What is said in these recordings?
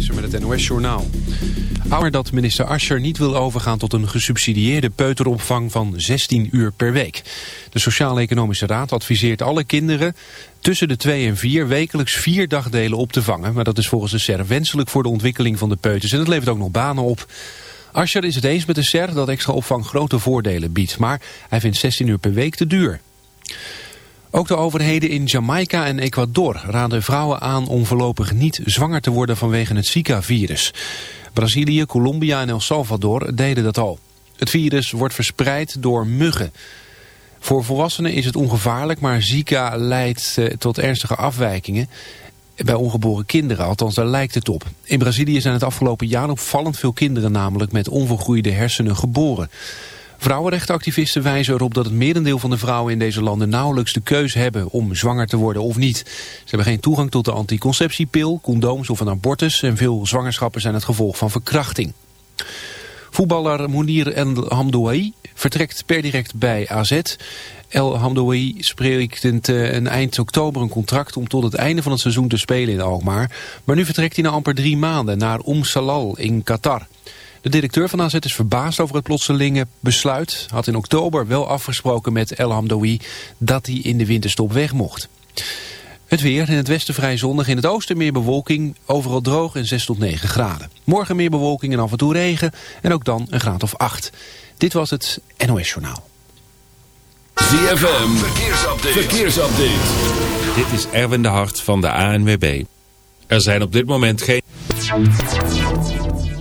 Visser met het NOS-journaal. Ouder dat minister Ascher niet wil overgaan tot een gesubsidieerde peuteropvang van 16 uur per week. De Sociaal-Economische Raad adviseert alle kinderen tussen de 2 en 4 wekelijks vier dagdelen op te vangen. Maar dat is volgens de SER wenselijk voor de ontwikkeling van de peuters en het levert ook nog banen op. Ascher is het eens met de SER dat extra opvang grote voordelen biedt, maar hij vindt 16 uur per week te duur. Ook de overheden in Jamaica en Ecuador raden vrouwen aan om voorlopig niet zwanger te worden vanwege het Zika-virus. Brazilië, Colombia en El Salvador deden dat al. Het virus wordt verspreid door muggen. Voor volwassenen is het ongevaarlijk, maar Zika leidt eh, tot ernstige afwijkingen. Bij ongeboren kinderen, althans daar lijkt het op. In Brazilië zijn het afgelopen jaar opvallend veel kinderen namelijk met onvergroeide hersenen geboren. Vrouwenrechtenactivisten wijzen erop dat het merendeel van de vrouwen in deze landen nauwelijks de keuze hebben om zwanger te worden of niet. Ze hebben geen toegang tot de anticonceptiepil, condooms of een abortus en veel zwangerschappen zijn het gevolg van verkrachting. Voetballer Mounir El Hamdouai vertrekt per direct bij AZ. El Hamdouai spreekt een eind oktober een contract om tot het einde van het seizoen te spelen in Alkmaar. Maar nu vertrekt hij na amper drie maanden naar Om Salal in Qatar. De directeur van AZ is verbaasd over het plotselinge besluit. Had in oktober wel afgesproken met El Hamdoui dat hij in de winterstop weg mocht. Het weer, in het westen vrij zonnig, in het oosten meer bewolking, overal droog en 6 tot 9 graden. Morgen meer bewolking en af en toe regen en ook dan een graad of 8. Dit was het NOS Journaal. ZFM, verkeersupdate. verkeersupdate. Dit is Erwin de Hart van de ANWB. Er zijn op dit moment geen...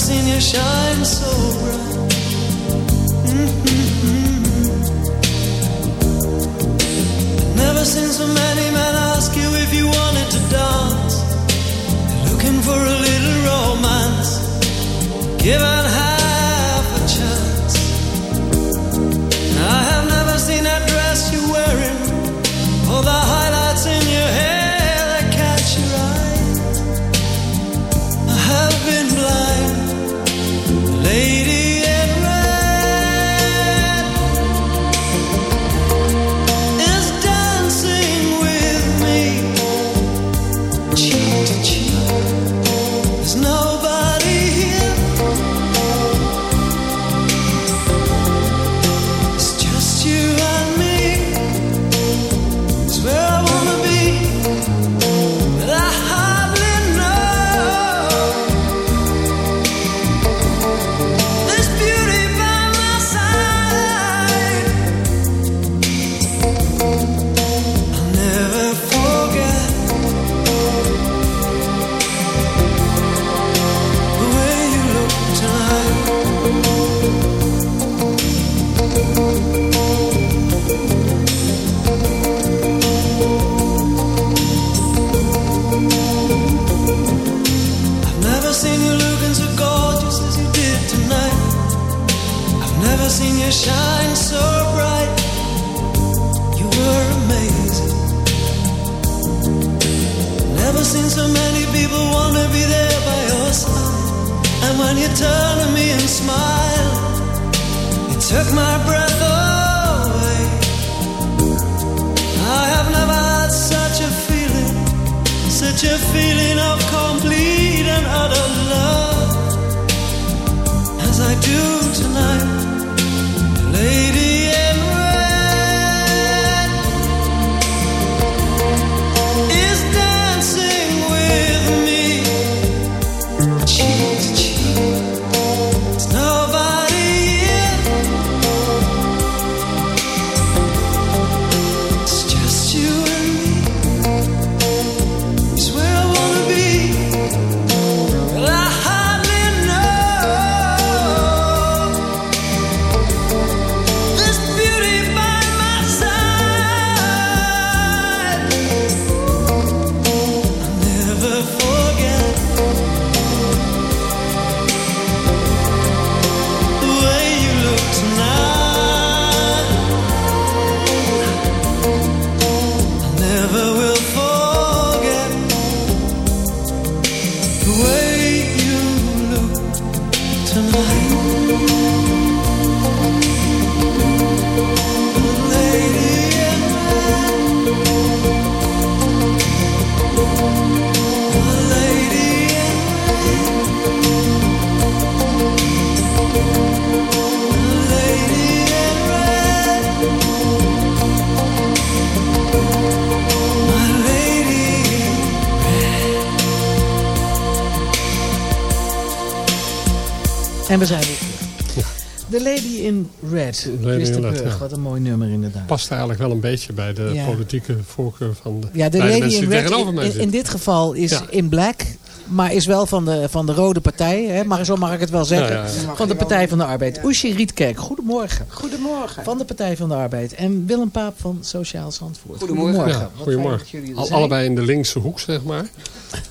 Seen you shine so bright. Mm-hmm. Never seen so many men ask you if you wanted to dance. Looking for a little romance. Given half turn to me and smile, you took my breath away. I have never had such a feeling, such a feeling of We zijn weer terug. The Lady in Red. Lady in Christa Red, Burg, ja. wat een mooi nummer inderdaad. Past eigenlijk wel een beetje bij de Ja. politieke voorkeur van de, Ja, de Lady mensen in die Red tegenover mij in, dit geval is Ja. in black. Maar is wel van de, van de rode partij. Hè? Maar zo mag ik het wel zeggen. Ja, ja, ja. Van de Partij van de Arbeid. Oesje Rietkerk, goedemorgen. Goedemorgen. Van de Partij van de Arbeid. En Willem Paap van Sociaal Zandvoort. Goedemorgen. Ja, goedemorgen. Al, allebei in de linkse hoek, zeg maar.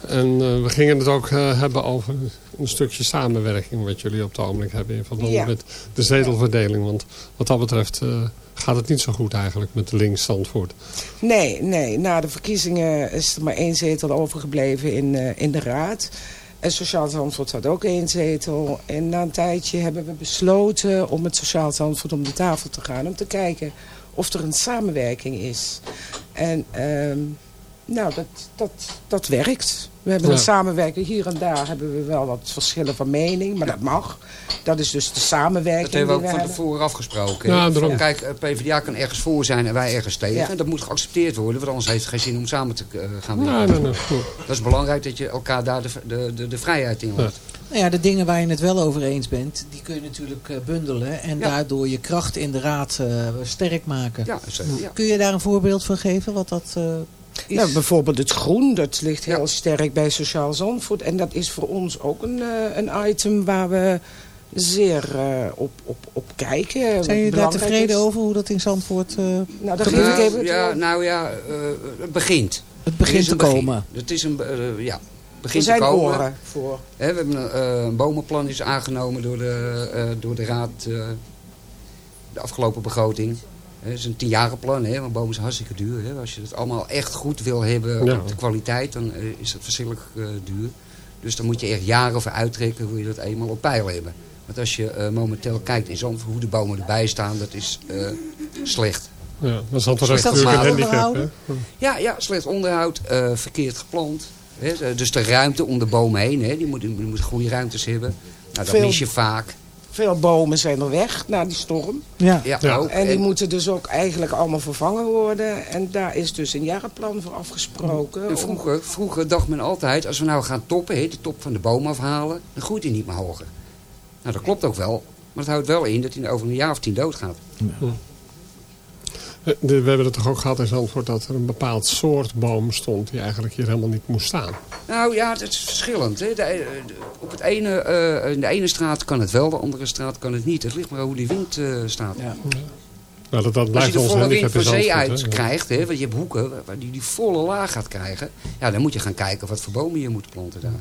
En eh, we gingen het ook eh, hebben over een stukje samenwerking... wat jullie op het ogenblik hebben in verband Ja. met de zetelverdeling. Want wat dat betreft eh, gaat het niet zo goed eigenlijk met de links Zandvoort. Nee, nee. Na de verkiezingen is er maar één zetel overgebleven in, eh, in de raad. En Sociaal Zandvoort had ook één zetel. En na een tijdje hebben we besloten om met Sociaal Zandvoort om de tafel te gaan. Om te kijken of er een samenwerking is. En ehm, nou, dat, dat, dat werkt. We hebben Ja. een samenwerking. Hier en daar hebben we wel wat verschillen van mening. Maar dat mag. Dat is dus de samenwerking Dat hebben we ook van tevoren afgesproken. Ja, daarom. Kijk, eh, PvdA kan ergens voor zijn en wij ergens tegen. Ja. En dat moet geaccepteerd worden, want anders heeft het geen zin om samen te eh, gaan Nee, werken. nee, nee. goed. Dat is belangrijk dat je elkaar daar de, de, de, de vrijheid in laat. Nou ja, de dingen waar je het wel over eens bent, die kun je natuurlijk eh, bundelen. En Ja. daardoor je kracht in de raad sterk maken. Ja, ja. Kun je daar een voorbeeld van geven? Wat dat is? Nou, bijvoorbeeld het groen, dat ligt heel sterk bij Sociaal Zandvoort. En dat is voor ons ook een, eh, een item waar we zeer eh, op, op, op kijken. Zijn jullie daar tevreden is. over hoe dat in Zandvoort eh, Nou, ik Nou, even het ja, nou ja, eh, het begint. het begint is te een begin. komen? Het is een, eh, ja, Er begint zijn te komen. oren voor. Hè, we hebben een, eh, een bomenplan is aangenomen door de, eh, door de raad eh, de afgelopen begroting. Het is een tienjarenplan, hè, want bomen zijn hartstikke duur. Hè. Als je het allemaal echt goed wil hebben Ja. op de kwaliteit, dan eh, is het verschrikkelijk eh, duur. Dus dan moet je echt jaren voor uittrekken hoe je dat eenmaal op peil hebben. Want als je eh, momenteel kijkt in Zandvoort hoe de bomen erbij staan, dat is slecht. Ja, dat is altijd dat natuurlijk een slecht handicap. Hè? Ja, ja slecht onderhoud, verkeerd geplant. Hè. Dus de ruimte om de bomen heen, hè, die moet, die moet goede ruimtes hebben. Nou, dat Veel- mis je vaak. Veel bomen zijn er weg na die storm. Ja. Ja, Ja. ook. En die En- moeten dus ook eigenlijk allemaal vervangen worden. En daar is dus een jarenplan voor afgesproken. Vroeger, vroeger dacht men altijd, als we nou gaan toppen, de top van de boom afhalen, dan groeit hij niet meer hoger. Nou, dat klopt ook wel. Maar het houdt wel in dat hij over een jaar of tien doodgaat. De- We hebben het toch ook gehad in Zandvoort dat er een bepaald soort boom stond die eigenlijk hier helemaal niet moest staan. Nou ja, het is verschillend. Hè. De, eh, de- op het ene, eh, in de ene straat kan het wel, de andere straat kan het niet. Het ligt maar hoe die wind eh, staat. Ja. Nou, dat, dat Als je de ons volle wind voor zee uit hè. krijgt, hè, want je hebt hoeken waar die die volle laag gaat krijgen. Ja, dan moet je gaan kijken wat voor bomen je moet planten daar.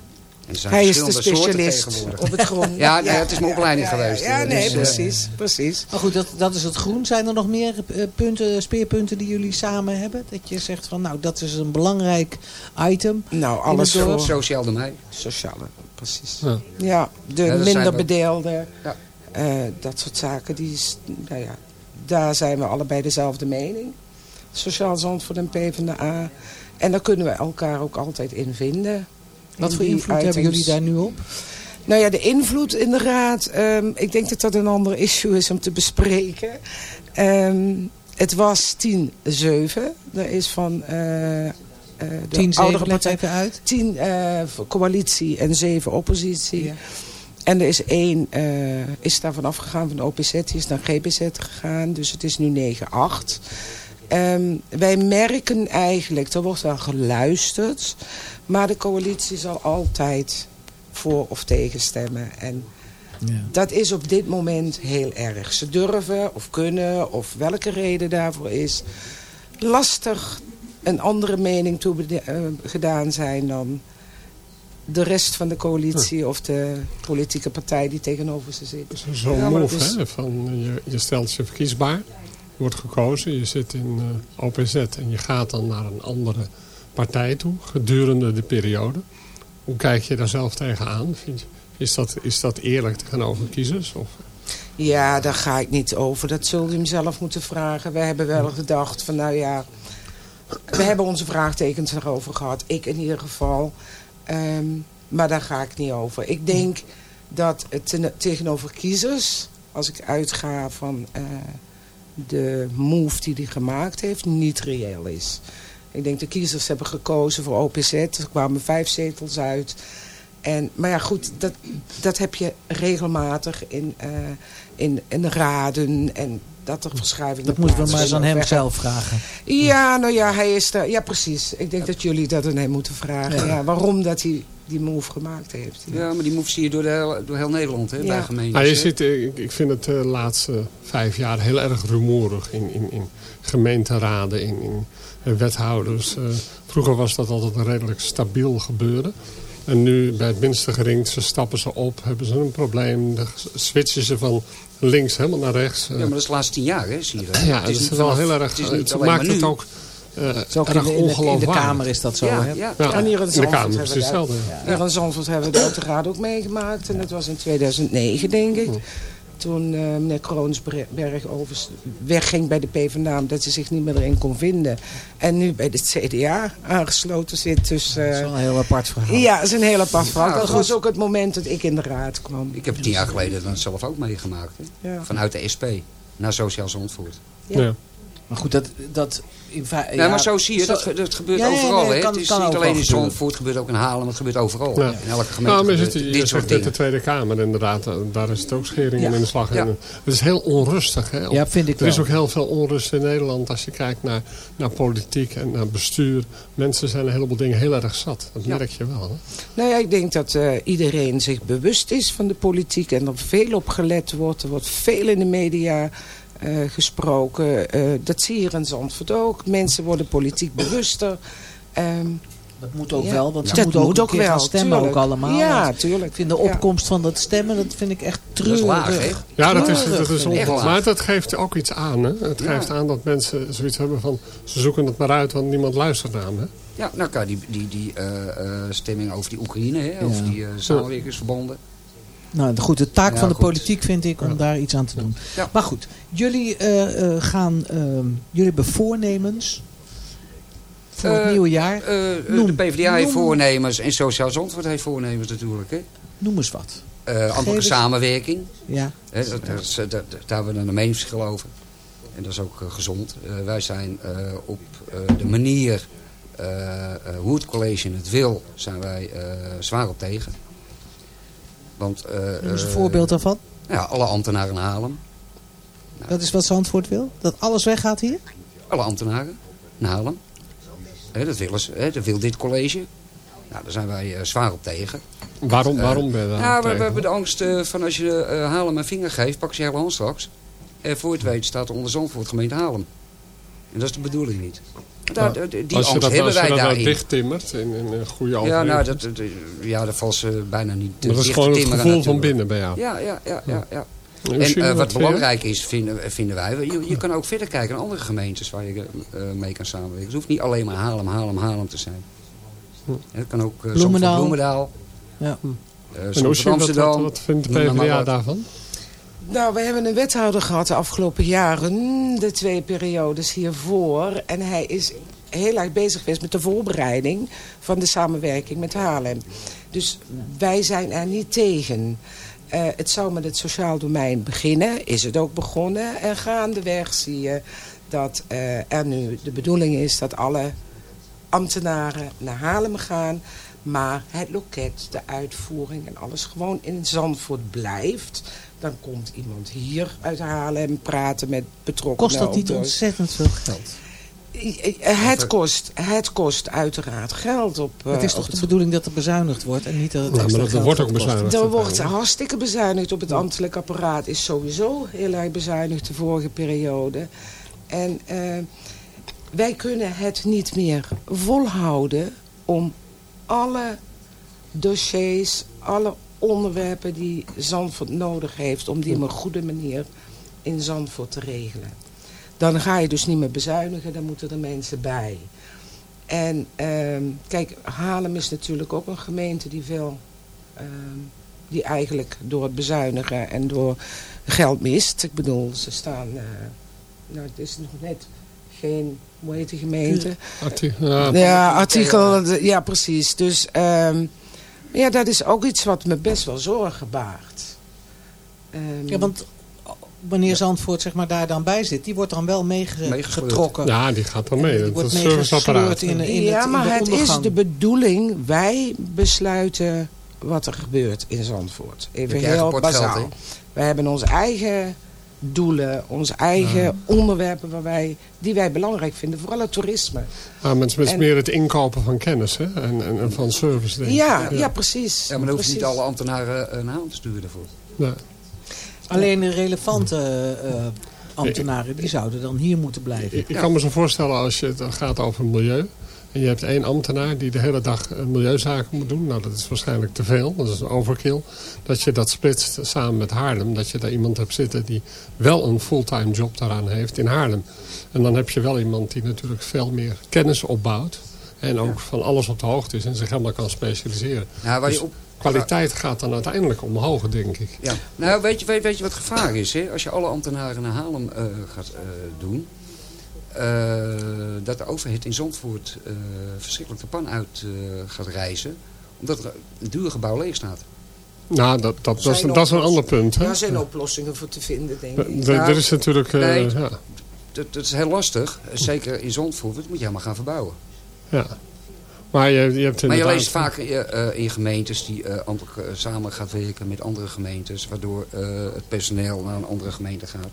Er zijn Hij is de specialist op het groen. Ja, nee, het is mijn opleiding ja, ja, geweest. Ja, nee, eh, precies. precies. Maar goed, dat, dat is het groen. Zijn er nog meer eh, punten, speerpunten die jullie samen hebben? Dat je zegt van, nou, dat is een belangrijk item. Nou, alles voor Sociaal domein. sociale, precies. Ja. Ja, de Ja, minder bedeelden, Ja. eh, dat soort zaken. Die is, nou ja, daar zijn we allebei dezelfde mening. Sociaal Zandvoort en PvdA. En daar kunnen we elkaar ook altijd in vinden. Wat voor invloed hebben jullie daar nu op? Nou ja, de invloed in de raad. ehm, ik denk dat dat een ander issue is om te bespreken. Ehm, het was 10-7. Er is van eh eh de 10, 7, oudere partij... uit. 10 eh, voor coalitie en 7 oppositie. En er is één, eh, is daarvan afgegaan van de OPZ, die is naar GBZ gegaan. Dus het is nu 9-8. Ehm, wij merken eigenlijk, er wordt wel geluisterd. Maar de coalitie zal altijd voor of tegen stemmen. En dat is op dit moment heel erg. Ze durven of kunnen of welke reden daarvoor is. Lastig een andere mening toe eh, gedaan zijn dan de rest van de coalitie of de politieke partij die tegenover ze zit. Zo'n Ja, move, dat is- hè, van eh, je, je stelt je verkiesbaar, je wordt gekozen, je zit in eh, OPZ en je gaat dan naar een andere partij toe gedurende de periode. Hoe kijk je daar zelf tegenaan? Is, dat, is dat eerlijk tegenover kiezers? Of? Ja, daar ga ik niet over. Dat zult u hem zelf moeten vragen. We hebben wel gedacht van nou ja... We hebben onze vraagtekens erover gehad. Ik in ieder geval. Ehm, maar daar ga ik niet over. Ik denk dat het tegenover kiezers... Als ik uitga van eh, de move die hij gemaakt heeft... niet reëel is. Ik denk de kiezers hebben gekozen voor OPZ. Er kwamen vijf zetels uit... En, maar ja, goed, dat, dat heb je regelmatig in, eh, in, in de raden en dat er verschuivingen Dat moeten we maar eens aan hem zelf vragen. Ja, nou ja, hij is daar. Ja, precies. Ik denk dat jullie dat aan hem moeten vragen. Ja. waarom dat hij die move gemaakt heeft. Ja, maar die move zie je door, de heel, door heel Nederland, hè, Ja. bij gemeentes. Nou, je zit, eh, ik, ik vind het de laatste vijf jaar heel erg rumoerig in, in, in gemeenteraden, in, in eh, wethouders. Eh, vroeger was dat altijd een redelijk stabiel gebeuren. En nu bij het minste geringste stappen ze op, hebben ze een probleem. Dan switchen ze van links helemaal naar rechts. Ja, maar dat is de laatste tien jaar, hè, zie je. Ja, Het dat is wel vanaf- heel erg... Het, is niet het maakt het ook uh, Zo ook in erg de, in, de, in de. Kamer is dat zo, Ja, hè? ja. Ja. En hier in, In de Kamer is hebben we hetzelfde. dat- Hier in Zandvoort hebben we dat uiteraard ook meegemaakt. En dat was in 2009, denk ik. Toen eh, meneer Kroonsberg over, wegging bij de PvdA... omdat hij zich niet meer erin kon vinden. En nu bij het CDA aangesloten zit. Dus, Dat is eh, wel een heel apart verhaal. ja, dat is een heel apart verhaal. Ja, dat was ook het moment dat ik in de raad kwam. Ik heb het tien jaar geleden dan zelf ook meegemaakt. Hè. Ja. Vanuit de SP naar Sociaal Zandvoort. Ja. Ja. Maar goed, dat... dat in ja, maar zo zie je, zo- dat, ge- dat gebeurt Ja, overal. nee, hè. kan- het is kan niet alleen in. Zandvoort, het gebeurt ook in Haarlem, het gebeurt overal. Ja. In elke gemeente Nou, maar je gebeurt zit, je dit zegt soort net de. Tweede Kamer inderdaad. eh, Daar is het ook scheringen Ja. in de slag. Ja. En, het is heel onrustig. Hè? Ja, vind ik er is ook heel veel onrust in Nederland als je kijkt naar, naar politiek en naar bestuur. Mensen zijn een heleboel dingen heel erg zat. Dat Ja. merk je wel. Hè? Nou ja, ik denk dat eh, iedereen zich bewust is van de politiek en er veel op gelet wordt. Er wordt veel in de media eh, gesproken. Eh, dat zie je hier in Zandvoort ook. Mensen worden politiek bewuster. Ehm, Dat moet ook Ja. wel, want ze moeten ook moet ook keer gaan wel, stemmen tuurlijk. ook allemaal. Ja, tuurlijk. Ik vind de Ja. opkomst van dat stemmen, dat vind ik echt treurig. is laag, hè? Ja, dat is, dat is ongelooflijk. Maar dat geeft ook iets aan. Hè? Het Ja. geeft aan dat mensen zoiets hebben van... ze zoeken het maar uit, want niemand luistert naar me. Ja, nou die, die, die eh, eh, stemming over die Oekraïne, hè, over die eh, samenwerkingsverbonden. Nou goed, de taak Ja, van de goed. politiek vind ik om daar iets aan te doen. Ja. Maar goed, jullie eh, gaan, ehm, jullie hebben voornemens voor het Eh, nieuwe jaar. Noem. de PvdA heeft Noem. voornemens en Sociaal Zandvoort heeft voornemens natuurlijk. Hè. Noem eens wat. Eens- samenwerking. Ja. Hè, dat, dat daar hebben we dan een meningsverschil over. En dat is ook gezond. Wij zijn op de manier hoe het college het wil, zijn wij zwaar op tegen. Want, eh, Noem eens een voorbeeld daarvan. Ja, alle ambtenaren halen. Dat is wat Zandvoort wil? Dat alles weggaat hier? Alle ambtenaren Haarlem. Hè, dat, willen ze, hè, dat wil dit college. Nou, daar zijn wij eh, zwaar op tegen. Waarom, Eh, waarom ben je daar Nou, we, hebben de angst eh, van als je eh Haarlem een vinger geeft, pak ze hand straks. En voor het weet staat er onder Zandvoort gemeente Haarlem. En dat is de bedoeling niet. Daar, die als je angst dat, hebben als je dat nou dicht timmert in, in een goede Ja, nou, dat, dat- ja, dat valt ze bijna niet Maar dat is gewoon het gevoel van binnen bij jou. Ja, ja, ja. ja, ja. En eh, wat belangrijk is, vinden, vinden wij... Je, je kan ook verder kijken naar andere gemeentes waar je eh, mee kan samenwerken. Het hoeft niet alleen maar Haarlem, Haarlem, Haarlem te zijn. Het kan ook uh, Bloemendaal. Bloemendaal. Ja. eh, En hoe je dat, wat, Amsterdam. wat vindt de PvdA daarvan? Nou, we hebben een wethouder gehad de afgelopen jaren, de twee periodes hiervoor. En hij is heel erg bezig geweest met de voorbereiding van de samenwerking met Haarlem. Dus wij zijn er niet tegen. Eh, het zou met het sociaal domein beginnen, is het ook begonnen. En gaandeweg zie je dat eh, er nu de bedoeling is dat alle ambtenaren naar Haarlem gaan. Maar het loket, de uitvoering en alles gewoon in Zandvoort blijft. Dan komt iemand hier uit Haarlem praten met betrokkenen. Kost dat niet ontzettend veel geld? Het kost, het kost uiteraard geld. Op, eh, het is op toch het de bedoeling dat er bezuinigd wordt en niet dat het Ja, extra maar dat geld wordt ook bezuinigd. Er wordt hartstikke bezuinigd op het ambtelijk apparaat. Is sowieso heel erg bezuinigd de vorige periode. En eh, wij kunnen het niet meer volhouden om alle dossiers, alle onderwerpen die Zandvoort nodig heeft... om die op een goede manier in Zandvoort te regelen. Dan ga je dus niet meer bezuinigen, dan moeten er mensen bij. En ehm, kijk, Haarlem is natuurlijk ook een gemeente die veel... ehm, die eigenlijk door het bezuinigen en door geld mist. Ik bedoel, ze staan... eh, nou, het is nog net geen... Hoe heet die gemeente? Arti- ja, Ja, artikel, ja precies. Dus ehm, ja, dat is ook iets wat me best wel zorgen baart. Ehm, Ja, want wanneer Zandvoort zeg maar, daar dan bij zit, die wordt dan wel meegetrokken. Ja, die gaat dan mee. Die Dat wordt serviceapparaat. meegesleurd in, in ja, het, in maar de het is de bedoeling, wij besluiten wat er gebeurt in Zandvoort. Even heel bazaal. Wij hebben onze eigen doelen, onze eigen onderwerpen waar wij, die wij belangrijk vinden. Vooral het toerisme. Maar het is met En- meer het inkopen van kennis hè? En, en, en van service. Denk ik. Ja, ja, precies. Ja, maar dan hoef je niet alle ambtenaren uh, naar Haarlem te sturen daarvoor. Ja. Alleen relevante eh, ambtenaren, die zouden dan hier moeten blijven. Ik, ik kan me zo voorstellen als je het gaat over milieu. En je hebt één ambtenaar die de hele dag eh, milieuzaken moet doen. Nou, dat is waarschijnlijk te veel. Dat is een overkill. Dat je dat splitst samen met Haarlem. Dat je daar iemand hebt zitten die wel een fulltime job daaraan heeft in Haarlem. En dan heb je wel iemand die natuurlijk veel meer kennis opbouwt. En ook van alles op de hoogte is en zich helemaal kan specialiseren. Nou, waar je Dus op, kwaliteit gaat dan uiteindelijk omhoog, denk ik. Ja, nou weet je, weet, weet je wat gevaar is? Hè? Als je alle ambtenaren naar Haarlem uh, gaat uh, doen... Uh, dat de overheid in Zandvoort uh, verschrikkelijk de pan uit uh, gaat reizen. Omdat er een duur gebouw leeg staat. Nou, dat, dat, dat, is, dat is een ander punt. Hè? Daar zijn oplossingen voor te vinden, denk ik. Er nou, is natuurlijk... Uh, nee, ja. dat, dat is heel lastig. Zeker in Zandvoort. Dat moet je helemaal gaan verbouwen. Ja. Maar je, je, hebt maar je leest vaak uh, in gemeentes die uh, samen gaat werken met andere gemeentes. Waardoor het personeel naar een andere gemeente gaat.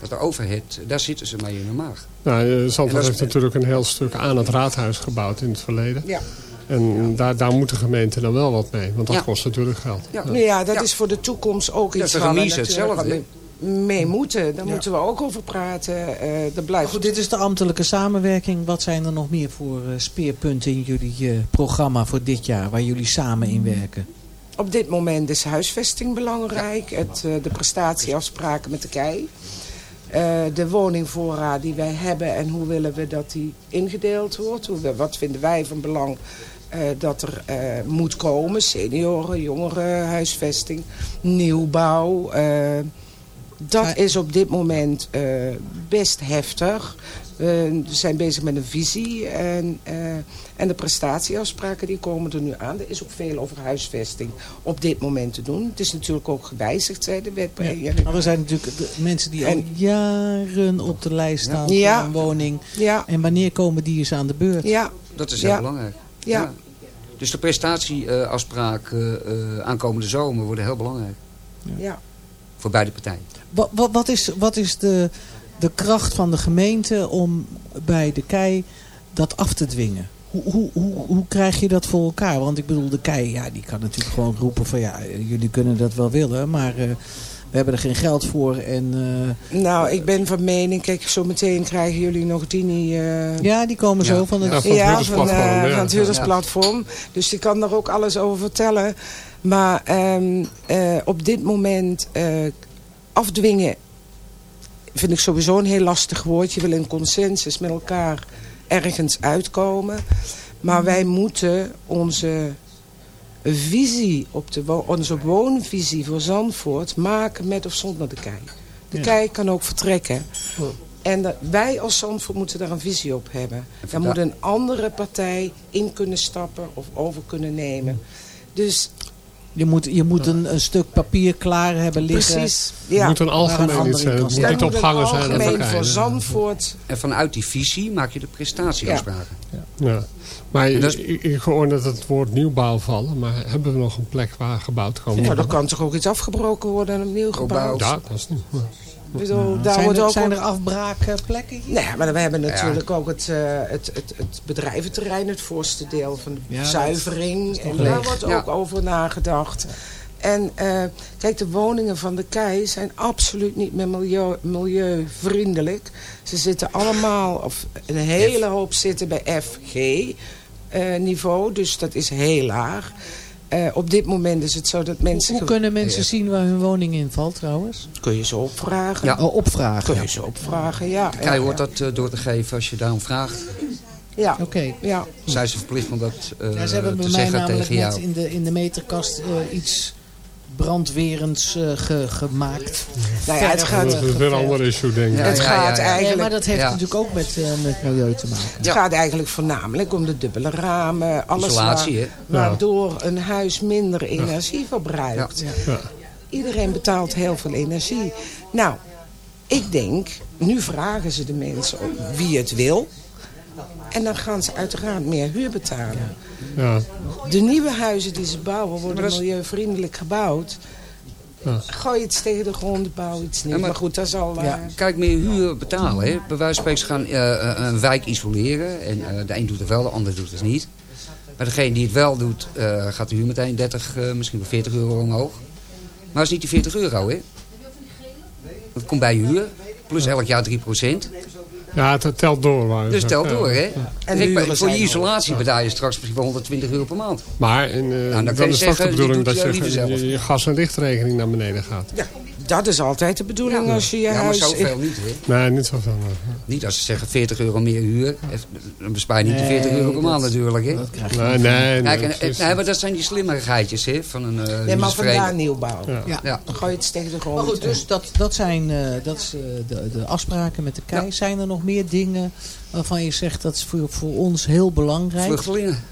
Dat de overheid, daar zitten ze mee in de maag. Nou, Zandvoort heeft natuurlijk een heel stuk aan het raadhuis gebouwd in het verleden. Ja. En ja. daar, daar moet de gemeente dan wel wat mee. Want dat ja. kost natuurlijk geld. Ja, ja. ja dat is voor de toekomst ook iets waar we hetzelfde. mee, mee moeten. Daar moeten we ook over praten. Uh, blijft... Goed, dit is de ambtelijke samenwerking. Wat zijn er nog meer voor uh, speerpunten in jullie uh, programma voor dit jaar... waar jullie samen in werken? Op dit moment is huisvesting belangrijk. Het, uh, de prestatieafspraken met de KEI. Uh, de woningvoorraad die wij hebben en hoe willen we dat die ingedeeld wordt. Hoe we, wat vinden wij van belang uh, dat er uh, moet komen. Senioren, jongeren, huisvesting, nieuwbouw. dat is op dit moment best heftig. We zijn bezig met een visie en, en de prestatieafspraken die komen er nu aan. Er is ook veel over huisvesting op dit moment te doen. Het is natuurlijk ook gewijzigd, hè, de wet. Ja, maar er zijn natuurlijk de mensen die en, al jaren op de lijst staan ja, voor een woning. Ja. En wanneer komen die eens aan de beurt? Ja. Dat is heel ja. belangrijk. Ja. ja. Dus de prestatieafspraken uh, aankomende zomer worden heel belangrijk. Ja. Voor beide partijen. Wat, wat, wat is, wat is de, de kracht van de gemeente om bij de KEI dat af te dwingen? Hoe, hoe, hoe, hoe krijg je dat voor elkaar? Want ik bedoel, de KEI ja, die kan natuurlijk gewoon roepen van ja, jullie kunnen dat wel willen. Maar uh, we hebben er geen geld voor. En, eh, Nou, ik ben van mening, kijk, zo meteen krijgen jullie nog Dini... eh, ja, die komen zo van het... Ja, van het ja, van, huurdersplatform, eh, ja. van het huurdersplatform. Dus die kan daar ook alles over vertellen. Maar ehm, eh, op dit moment eh, afdwingen vind ik sowieso een heel lastig woord. Je wil in consensus met elkaar ergens uitkomen. Maar wij moeten onze visie, op de wo- onze woonvisie voor Zandvoort maken met of zonder de kei. De Ja. kei kan ook vertrekken. En dat- wij als Zandvoort moeten daar een visie op hebben. Daar moet een andere partij in kunnen stappen of over kunnen nemen. Dus Je moet, je moet een, een stuk papier klaar hebben liggen. precies, Het ja. moet een Waar een algemeen iets zijn. in Het moet niet zijn algemeen voor Zandvoort. En vanuit die visie maak je de prestatieafspraken. Ja. Maar En dat is- ik, ik hoor net het woord nieuwbouw vallen. Maar hebben we nog een plek waar gebouwd kan Nou, worden? er kan toch ook iets afgebroken worden en opnieuw gebouwd. Ja, dat is niet. Bedoel, daar zijn wordt er, ook zijn er afbraakplekken? hier? Nee, maar we hebben natuurlijk ook het, eh, het, het, het bedrijventerrein, het voorste deel van de Ja, zuivering. En daar wordt Ja. ook over nagedacht. En eh, kijk, de woningen van de kei zijn absoluut niet meer milieu, milieuvriendelijk. Ze zitten allemaal, of een hele hoop zitten bij FG-niveau. dus dat is heel laag. Eh, op dit moment is het zo dat mensen... Hoe kunnen mensen zien waar hun woning in valt trouwens? Kun je ze opvragen? Ja. Oh, opvragen. Kun je ze opvragen, ja. Hoort ja. dat eh, door te geven als je daarom vraagt. Ja, Oké. ja. Zijn ze verplicht om dat eh, Ja, ze hebben bij te mij zeggen namelijk tegen net jou. in de, in de meterkast iets brandwerends eh, ge- gemaakt. Nou ja, het gaat- Dat is weer een ander issue, denk ik. Ja, het ja, gaat ja, ja. eigenlijk... Nee, maar dat heeft Ja. natuurlijk ook met, eh, met milieu te maken. Het gaat eigenlijk voornamelijk om de dubbele ramen. Alles Isolatie, hè? waar- waardoor een huis minder energie verbruikt. Ja. Iedereen betaalt heel veel energie. Nou, ik denk, nu vragen ze de mensen wie het wil. En dan gaan ze uiteraard meer huur betalen. Ja. De nieuwe huizen die ze bouwen worden is- milieuvriendelijk gebouwd. Ja. Gooi iets tegen de grond, bouw iets nieuws. Ja, maar- maar, goed, dat zal... eh, Ja, kijk, meer huur betalen. Hè. Bij wijze van spreken ze gaan eh, een wijk isoleren. En eh, de een doet het wel, de ander doet het niet. Maar degene die het wel doet, eh, gaat de huur meteen 30, eh, misschien wel 40 euro omhoog. Maar dat is niet die 40 euro, hè. Dat komt bij je huur. Plus elk jaar 3 procent. Ja, het telt door. waar je Dus zegt, tel ja. door, hè. En ik, voor je isolatie betaal je straks misschien wel 120 euro per maand. Maar in, eh, Nou, dan kun dan je is toch de bedoeling dat je, je gas- en lichtrekening naar beneden gaat. Ja, dat is altijd de bedoeling als je je Ja, maar huis... zoveel niet, hè. Nee, niet zoveel. maar- Niet als ze zeggen 40 euro meer huur. Dan bespaar je niet de Nee, 40 euro per maand natuurlijk, hè. Dat krijg je Nee, niet. nee, nee. Kijk, en, nee, maar dat zijn die slimmigheidjes hè, van een uh, Nee, maar vandaar nieuwbouw. Ja. Ja. Ja. Dan gooi je het tegen de grond. Maar goed, dus dat, dat zijn eh, dat is, eh, de, de afspraken met de KEI. Ja. Zijn er nog meer dingen waarvan je zegt dat is voor, voor ons heel belangrijk? Vluchtelingen.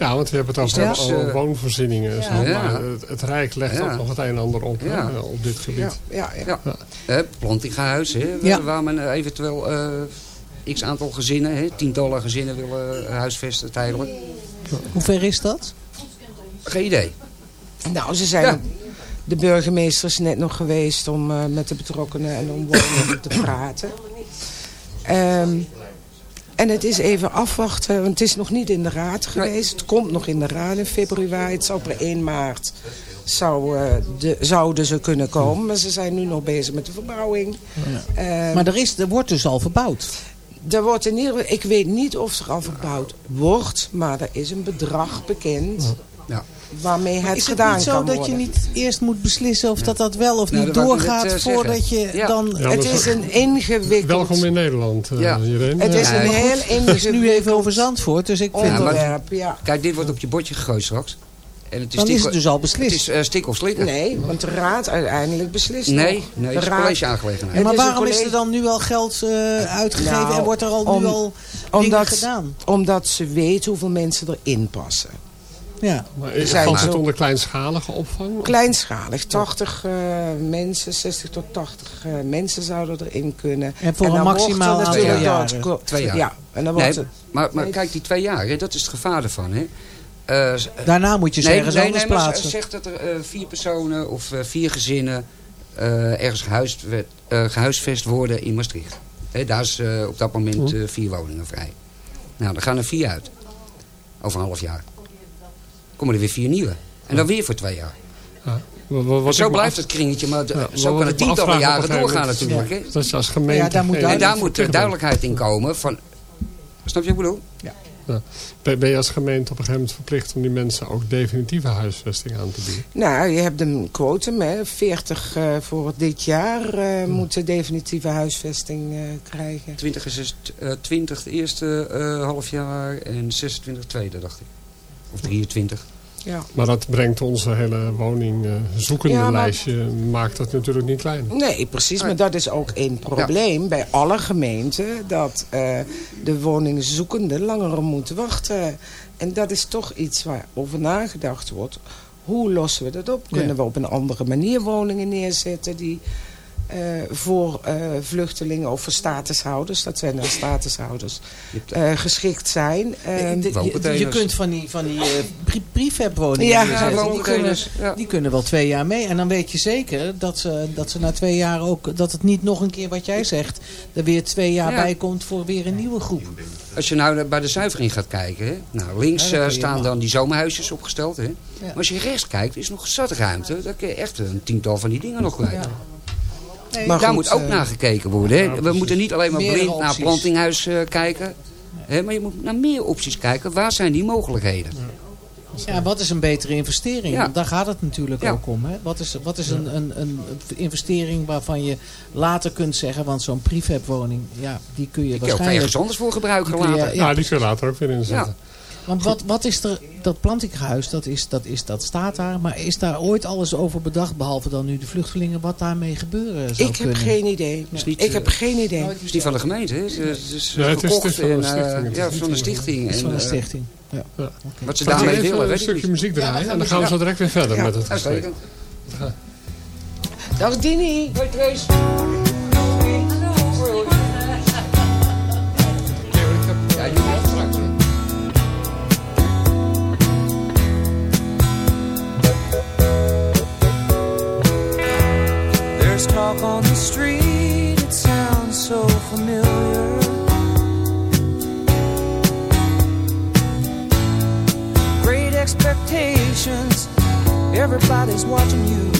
Ja, want we hebben het over Dus, woonvoorzieningen. en zo, Ja. maar het, het Rijk legt Ja. ook nog het een en ander op op dit gebied. Ja, ja, ja. Ja. Plantingenhuis, hè, Ja. waar men eventueel eh, x aantal gezinnen, hè, tientallen gezinnen willen huisvesten tijdelijk. Hoe ver is dat? Geen idee. Nou, ze zijn... Ja. De burgemeester is net nog geweest om eh, met de betrokkenen en omwonenden te praten. Ehm, en het is even afwachten, want het is nog niet in de raad geweest. Het komt nog in de raad in februari. Het zou per 1 maart zou, eh, de, zouden ze kunnen komen. Maar ze zijn nu nog bezig met de verbouwing. Ehm, Maar er, is, er wordt dus al verbouwd. Er wordt in ieder geval, ik weet niet of er al verbouwd wordt, maar er is een bedrag bekend Ja. waarmee het is het gedaan niet zo kan dat worden. je niet eerst moet beslissen of dat dat wel of Nou, niet net, doorgaat eh, voordat je Ja. dan... Ja, het is een ingewikkeld Welkom in Nederland, eh Ja. Irene. Het is Ja. een heel Het is ingewikkeld nu even over Zandvoort, dus ik vind Ja, maar- onderwerp. Ja, Kijk, dit wordt op je bordje gegooid straks. En het is dan is het dus al Het beslist. is eh, stik of slikken. Nee, want de raad uiteindelijk beslist nee, nee de het is een raad, college-aangelegenheid. Ja, maar het waarom is college- er dan nu al geld eh, uitgegeven Nou, en wordt er al om- nu al dingen omdat, gedaan? omdat ze weten hoeveel mensen erin passen. Ja. Maar is- zijn onder kleinschalige opvang? Kleinschalig, 80 eh, mensen, 60 tot 80 eh, mensen zouden erin kunnen. En voor dan een maximaal aantal jaren. Twee jaar. Ja, en dan Nee, wordt het... maar, maar Nee. kijk, die twee jaar, hè, dat is het gevaar ervan. Hè. Eh, Daarna moet je ze ergens anders maar plaatsen. Zeg dat er eh, vier personen of vier gezinnen eh, ergens gehuisd werd- eh, gehuisvest worden in Maastricht. Hè, daar is op dat moment eh, vier woningen vrij. Nou, dan gaan er vier uit. Over een half jaar. Komen er weer vier nieuwe. En dan weer voor twee jaar. Wat zo blijft af- het kringetje, maar de- Ja, zo kan het tientallen jaren doorgaan natuurlijk. hè. Dat je als gemeente... Ja, daar moet En daar moet verplicht duidelijkheid in komen van... Snap je wat ik bedoel? Ja. Ben ben je als gemeente op een gegeven moment verplicht om die mensen ook definitieve huisvesting aan te bieden? Nou, je hebt een quotum, hè. 40 eh, voor dit jaar eh, moeten definitieve huisvesting eh, krijgen. 20 is het, eh, 20 het eerste eh, halfjaar en 26 het tweede, dacht ik. Of 23. Ja. Maar dat brengt onze hele woningzoekende Ja, maar- lijstje, maakt dat natuurlijk niet kleiner. Nee, precies. Maar dat is ook een probleem bij alle gemeenten. Dat eh, de woningzoekenden langer moeten wachten. En dat is toch iets waar over nagedacht wordt. Hoe lossen we dat op? Kunnen Ja. we op een andere manier woningen neerzetten die eh, voor eh, vluchtelingen of voor statushouders, dat zijn dan statushouders, eh, geschikt zijn? Eh, De- je, je kunt van die, van die eh, prefab-woningen Ja, die, kunnen, ja. die kunnen wel twee jaar mee. En dan weet je zeker dat ze, dat ze na twee jaar ook... dat het niet nog een keer wat jij zegt... er weer twee jaar Ja. bij komt voor weer een nieuwe groep. Als je nou bij de zuivering gaat kijken, hè? Nou, links je staan dan die zomerhuisjes opgesteld. Hè? Maar als je rechts kijkt, is nog zat ruimte. Dan kun je echt een tiental van die dingen nog kwijt. Nee, Maar Daar goed, moet ook eh, naar gekeken worden. Hè? We moeten niet alleen maar blind naar plantinghuis eh, kijken. Hè? Maar je moet naar meer opties kijken. Waar zijn die mogelijkheden? Ja, wat is een betere investering? Ja. Want daar gaat het natuurlijk Ja. ook om. Hè? Wat is, wat is een, een, een investering waarvan je later kunt zeggen... want zo'n prefab-woning, ja, die kun je waarschijnlijk... ergens anders voor gebruiken je- ja, Ja, die kun je later ook weer inzetten. Want wat, wat is er, dat plantinghuis, dat, is, dat, is, dat staat daar. Maar is daar ooit alles over bedacht, behalve dan nu de vluchtelingen, wat daarmee gebeuren zou ik heb kunnen? geen idee. Niet, ik eh, heb geen idee. Het is niet van de gemeente. Hè? Het is, het is Nee, het is- gekocht van een eh, stichting. Het is ja, van een van- stichting. Van een eh, stichting. Ja. Ja. Wat ze daarmee willen, een weet ik stukje niet. muziek draaien Ja, en dan gaan we zo direct weer verder Ja. met het gesprek. Uitstekend. Dag Dini. Hoi Trace. Talk on the street, it sounds so familiar. Great expectations, everybody's watching you.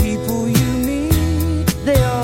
People you meet, they all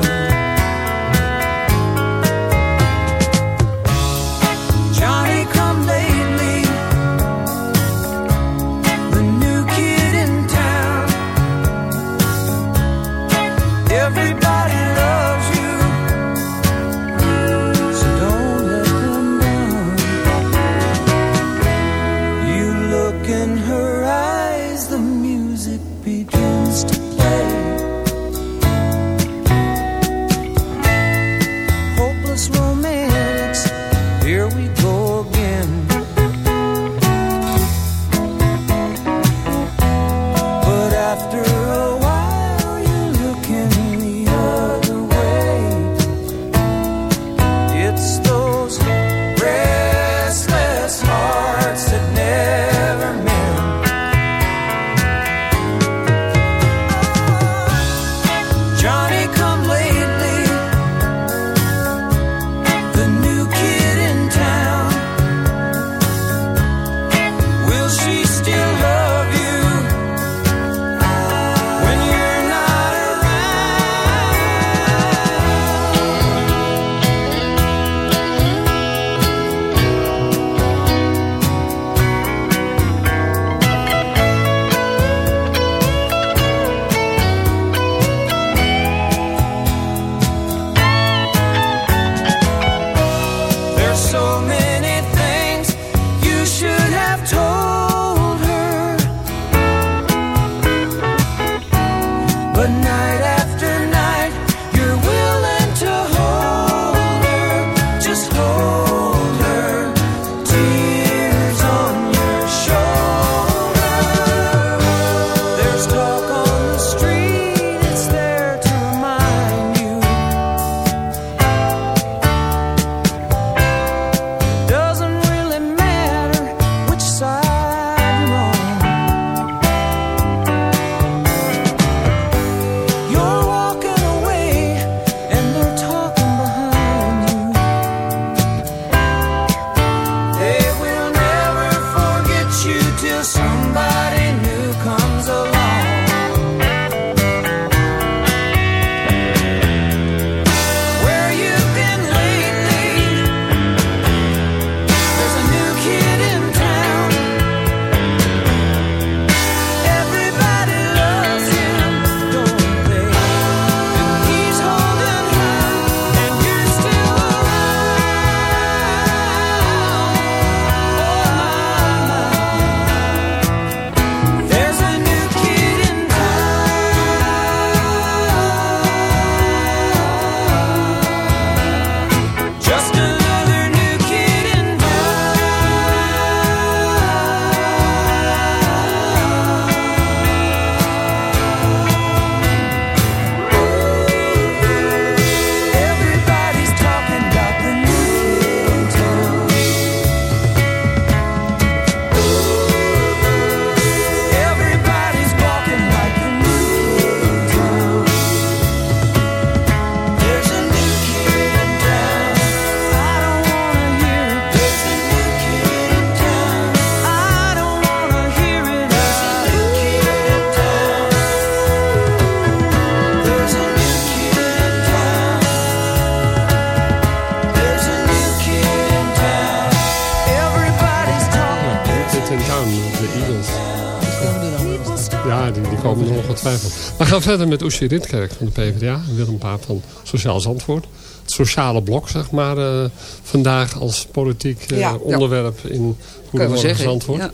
Gaan verder met Oesje Rindkerk van de PvdA. en Willem Paap van Sociaal Zandvoort. Het sociale blok, zeg maar, eh, vandaag als politiek eh, Ja. onderwerp in Goedemorgen zeggen. Zandvoort. Ja.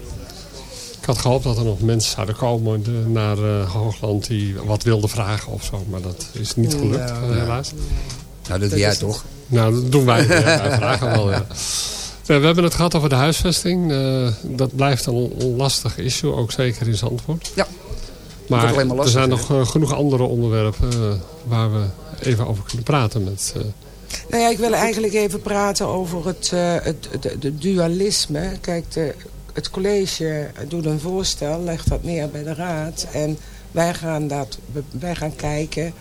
Ik had gehoopt dat er nog mensen zouden komen de- naar eh, Hoogland die wat wilden vragen of zo. Maar dat is niet gelukt, Ja. eh, helaas. Nou, dat doe jij toch? Nou, dat doen wij. Ja, wij vragen wel, ja. We hebben het gehad over de huisvesting. Eh, dat blijft een een lastig issue, ook zeker in Zandvoort. Ja. Maar, er zijn nog eh, genoeg andere onderwerpen eh, waar we even over kunnen praten. Met, eh, Nou ja, ik wil eigenlijk even praten over het, het, het dualisme. Kijk, de, het college doet een voorstel, legt dat neer bij de raad. En wij gaan, dat, wij gaan kijken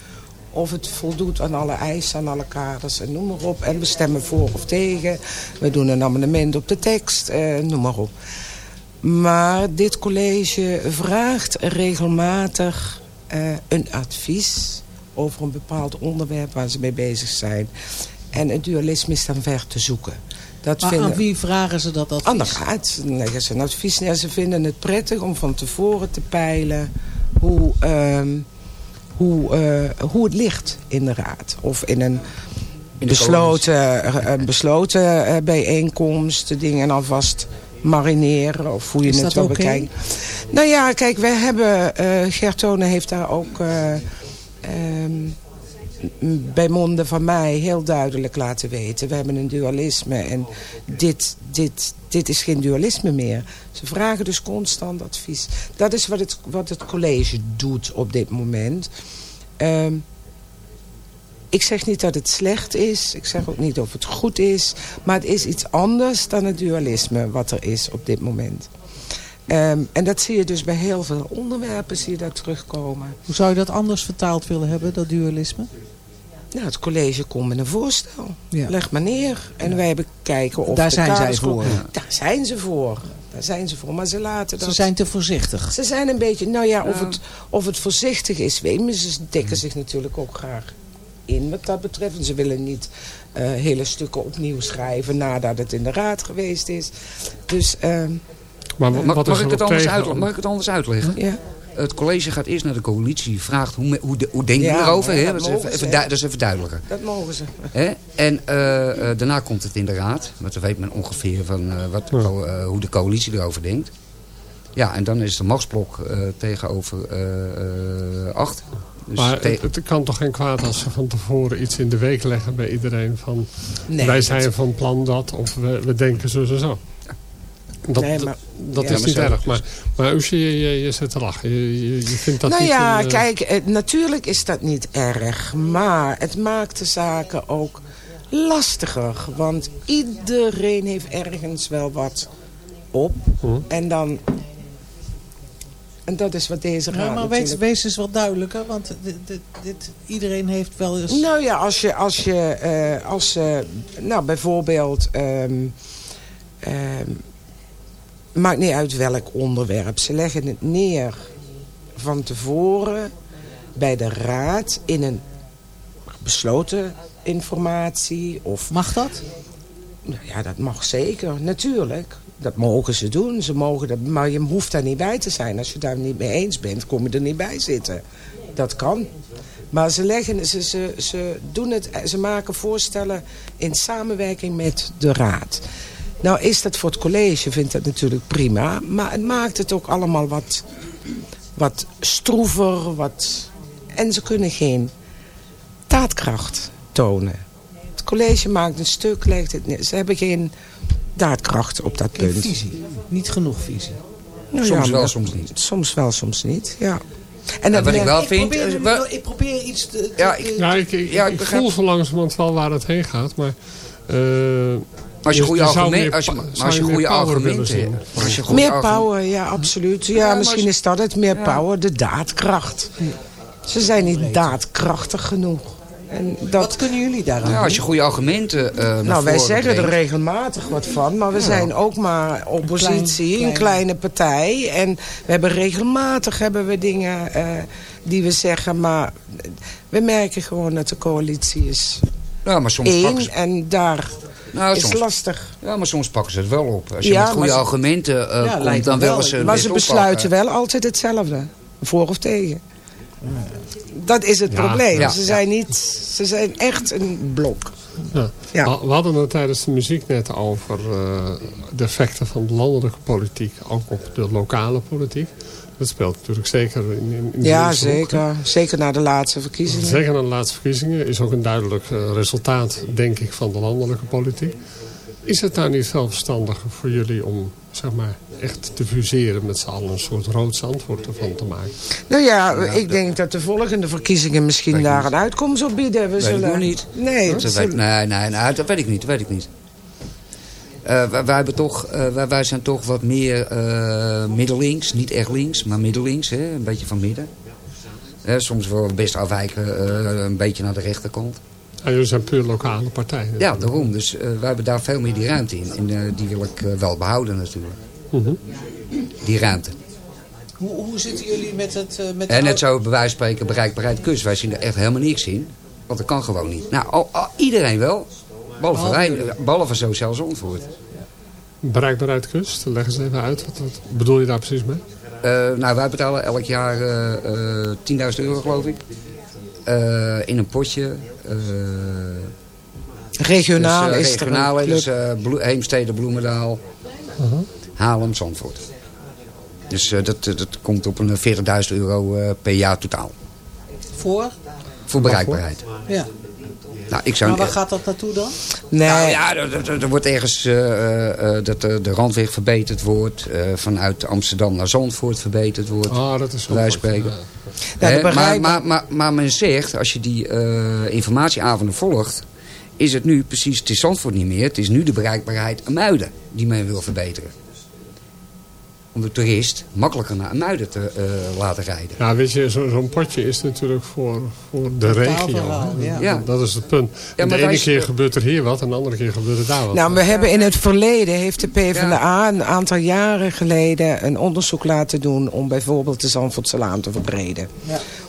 of het voldoet aan alle eisen, aan alle kaders en noem maar op. En we stemmen voor of tegen. We doen een amendement op de tekst, noem maar op. Maar dit college vraagt regelmatig eh, een advies over een bepaald onderwerp waar ze mee bezig zijn. En het dualisme is dan ver te zoeken. Dat Maar vinden... aan wie vragen ze dat advies? Aan de raad. Dan leggen ze een advies neer. Ze vinden het prettig om van tevoren te peilen hoe, ehm, hoe, eh, hoe het ligt in de raad. Of in een de besloten, eh, een besloten bijeenkomst. De dingen alvast marineren. Of hoe je Is het wil oké? bekijken. Nou ja, kijk, wij hebben... eh Gertone heeft daar ook... eh, ehm, bij monden van mij heel duidelijk laten weten. We hebben een dualisme en dit, dit, dit is geen dualisme meer. Ze vragen dus constant advies. Dat is wat het, wat het college doet op dit moment. Ehm, ik zeg niet dat het slecht is. Ik zeg ook niet of het goed is. Maar het is iets anders dan het dualisme wat er is op dit moment. Ehm, en dat zie je dus bij heel veel onderwerpen zie je dat terugkomen. Hoe zou je dat anders vertaald willen hebben, dat dualisme? Nou, het college komt met een voorstel. Ja. Leg maar neer. En wij bekijken of Daar zijn zij voor. Daar zijn ze voor. Daar zijn ze voor. Maar ze laten dat... Ze zijn te voorzichtig. Ze zijn een beetje... Nou ja, of, Ja. het, of het voorzichtig is, weet je. Ze dekken zich natuurlijk ook graag in wat dat betreft. En ze willen niet eh, hele stukken opnieuw schrijven nadat het in de raad geweest is. Dus, ehm, maar wa- Mag, wat mag ik het anders tegen? uit, mag ik het anders uitleggen? ja. Het college gaat eerst naar de coalitie. Vraagt hoe, me- hoe, de- hoe denken Ja, we erover? hè? dat Dat, is mogen even, ze, even hè? du- dat is even duidelijker. Dat mogen ze. Hè? En eh, eh, daarna komt het in de raad. Want dan weet men ongeveer van, eh, wat eh, hoe de coalitie erover denkt. Ja, en dan is de machtsblok eh, tegenover eh, eh, acht. Dus Maar het, het kan toch geen kwaad als ze van tevoren iets in de week leggen bij iedereen van... Nee, wij dat- zijn van plan dat of we, we denken zo en zo. Dat, Nee, maar- dat ja, is maar niet zo- erg. Maar, maar je, je, je zit te lachen. Je, je, vindt dat nou niet... ja, een, eh, kijk, eh, natuurlijk is dat niet erg. Maar het maakt de zaken ook lastiger. Want iedereen heeft ergens wel wat op. Hm. En dan... En dat is wat deze raad Ja, maar wees, wees eens wat duidelijker, want dit, dit, dit- iedereen heeft wel eens... Nou ja, als je, als je, eh, als, eh, nou bijvoorbeeld, ehm, ehm, maakt niet uit welk onderwerp. Ze leggen het neer van tevoren bij de raad in een besloten informatie of... Mag dat? Nou ja, dat mag zeker, natuurlijk. Dat mogen ze doen, ze mogen dat, maar je hoeft daar niet bij te zijn. Als je daar niet mee eens bent, kom je er niet bij zitten. Dat kan. Maar ze, leggen, ze, ze, ze, doen het, ze maken voorstellen in samenwerking met de raad. Nou is dat voor het college, vindt dat natuurlijk prima. Maar het maakt het ook allemaal wat, wat stroever. Wat, en ze kunnen geen daadkracht tonen. Het college maakt een stuk, legt het. Ze hebben geen daadkracht op dat Geen punt. visie. Niet genoeg visie. Nou Soms ja, wel, soms niet. Soms wel, soms niet, ja. En Ja, dat wat ik wel ik, vind... probeer, eh, ik probeer iets te... te- Ja, ik- Ja, ik, ik, Ja, ik ik begrijp- voel zo langzamerhand wel waar het heen gaat. Maar, eh, Als je goede je zou argumenten, meer als je, als je goede argumenten, Meer power, ja, absoluut. Ja, misschien is dat het, meer Ja. power, de daadkracht. Ze zijn niet daadkrachtig genoeg. En Wat dat, kunnen jullie daaraan Ja, als je goede argumenten eh naar nou, wij zeggen er regelmatig wat van, maar we zijn ook maar oppositie, een, klein- kleine partij. En we hebben regelmatig hebben we dingen eh, die we zeggen, maar we merken gewoon dat de coalitie is Ja, maar soms pakken één ze, en daar nou, is soms, lastig. ja, maar soms pakken ze het wel op. Als je Ja, met goede ze- argumenten eh, Ja, komt, dan willen ze Maar ze oppakken. besluiten wel altijd hetzelfde. voor of tegen. Dat is het probleem. Ze, zijn niet, ze zijn echt een blok. Ja. Ja. We- hadden het tijdens de muziek net over eh, de effecten van de landelijke politiek, ook op de lokale politiek. Dat speelt natuurlijk zeker in, in, in Ja, zeker. Zeker na de laatste verkiezingen. Zeker na de laatste verkiezingen is ook een duidelijk eh, resultaat, denk ik, van de landelijke politiek. Is het nou niet veel verstandiger voor jullie om zeg maar, echt te fuseren met z'n allen een soort rood antwoord ervan te maken? Nou ja, ik denk dat de volgende verkiezingen misschien daar een uitkomst op bieden. We zullen... nog niet. Nee, Dat weet, nee, nee, nee, dat weet ik niet. Dat weet ik niet. Eh, wij, toch, eh, wij, wij zijn toch wat meer eh middellinks. Niet echt links, maar middellinks. Hè? Een beetje van midden. Soms wel best afwijken, eh, een beetje naar de rechterkant. Ja, jullie zijn puur lokale partijen. Ja, daarom. Dus eh, wij hebben daar veel meer die ruimte in. En eh, die wil ik eh, wel behouden natuurlijk. Mhm. Die ruimte. Hoe, hoe zitten jullie met het... eh, met En net zo bij wijze van spreken bereikbaarheid kust. Wij zien er echt helemaal niks in. Want dat kan gewoon niet. Nou, al- al- iedereen wel. Behalve wij, behalve Sociaal Zandvoort. Bereikbaarheid kust, leg eens even uit. Wat, wat bedoel je daar precies mee? Eh, nou, wij betalen elk jaar eh, eh, 10.000 euro, geloof ik. Eh, in een potje. eh, Regionaal dus, is regionaal, dus, eh, Bloe- Heemstede, Bloemendaal, Uh-huh. Haarlem, Zandvoort. Dus dat, dat komt op een 40.000 euro per jaar totaal. Voor? Voor bereikbaarheid. Ja. Nou, ik zou Maar waar gaat dat naartoe dan? Nee. Nou ja, er, wordt ergens eh, eh, eh, dat de, de randweg verbeterd wordt. eh, vanuit Amsterdam naar Zandvoort verbeterd wordt. Ah, dat is spreken. Nou, maar, maar, maar, maar men zegt, als je die eh, informatieavonden volgt... is het nu precies, het is Zandvoort niet meer... het is nu de bereikbaarheid aan Muiden die men wil verbeteren. Om de toerist makkelijker naar Muiden te eh, laten rijden. Ja, weet je, zo- zo'n potje is natuurlijk voor, voor de regio. verhaal, ja. Ja. Dat, is het punt. En maar de ene keer gebeurt er hier wat en de andere keer gebeurt er daar wat. Nou, we hebben in het verleden, heeft de PvdA een aantal jaren geleden een onderzoek laten doen om bijvoorbeeld de Zandvoortselaan te verbreden.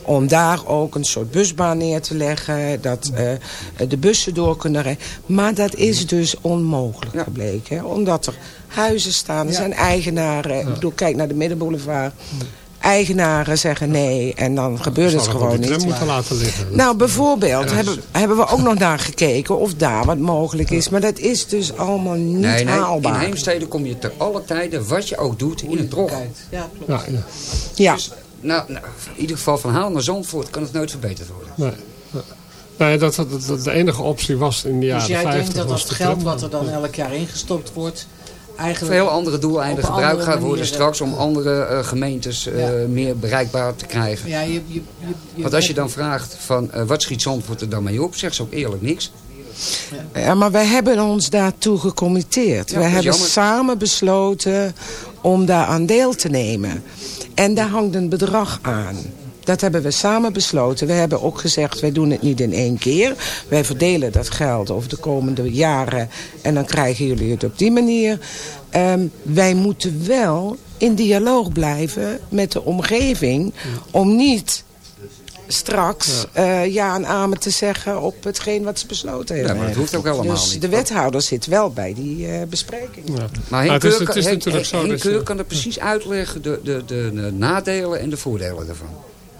Om daar ook een soort busbaan neer te leggen, dat eh, de bussen door kunnen rijden. Maar dat is dus onmogelijk Ja. gebleken, hè, omdat er huizen staan, er Ja. zijn eigenaren. Ik bedoel, kijk naar de Middenboulevard. Eigenaren zeggen nee en dan gebeurt het gewoon niet. moeten laten liggen. Nou, bijvoorbeeld hebben, hebben we ook nog naar gekeken of daar wat mogelijk is. Maar dat is dus allemaal niet Nee, nee, in haalbaar. Heemstede kom je ter alle tijden, wat je ook doet, in een trog. Ja, klopt. Ja, ja. Ja. Dus, nou, nou, in ieder geval van Haal naar Zandvoort kan het nooit verbeterd worden. Nee. nee. Dat, dat, dat de enige optie was in de jaren Dus jij 50. denkt dat dat de geld wat er dan elk jaar ingestopt wordt... Voor eigenlijk heel andere doeleinden gebruikt gaat worden manieren- straks om andere eh, gemeentes eh, Ja. meer bereikbaar te krijgen. Ja, je, je, je, je- Want als je dan vraagt van eh, wat schiet Zandvoort er dan mee op, zegt ze ook eerlijk niks. Ja, maar wij hebben ons daartoe gecommitteerd. Ja, wij hebben jammer. samen besloten om daar aan deel te nemen. En daar hangt een bedrag aan. Dat hebben we samen besloten. We hebben ook gezegd, wij doen het niet in één keer. Wij verdelen dat geld over de komende jaren. En dan krijgen jullie het op die manier. Ehm, wij moeten wel in dialoog blijven met de omgeving. Om niet straks ja, ja en amen te zeggen op hetgeen wat ze besloten hebben. Ja, maar dat hoeft ook helemaal dus niet. de wethouder zit wel bij die eh, bespreking. Ja. Maar Henk het is, Keur natuurlijk Henk- zo je... kan er precies uitleggen de, de, de, de nadelen en de voordelen ervan.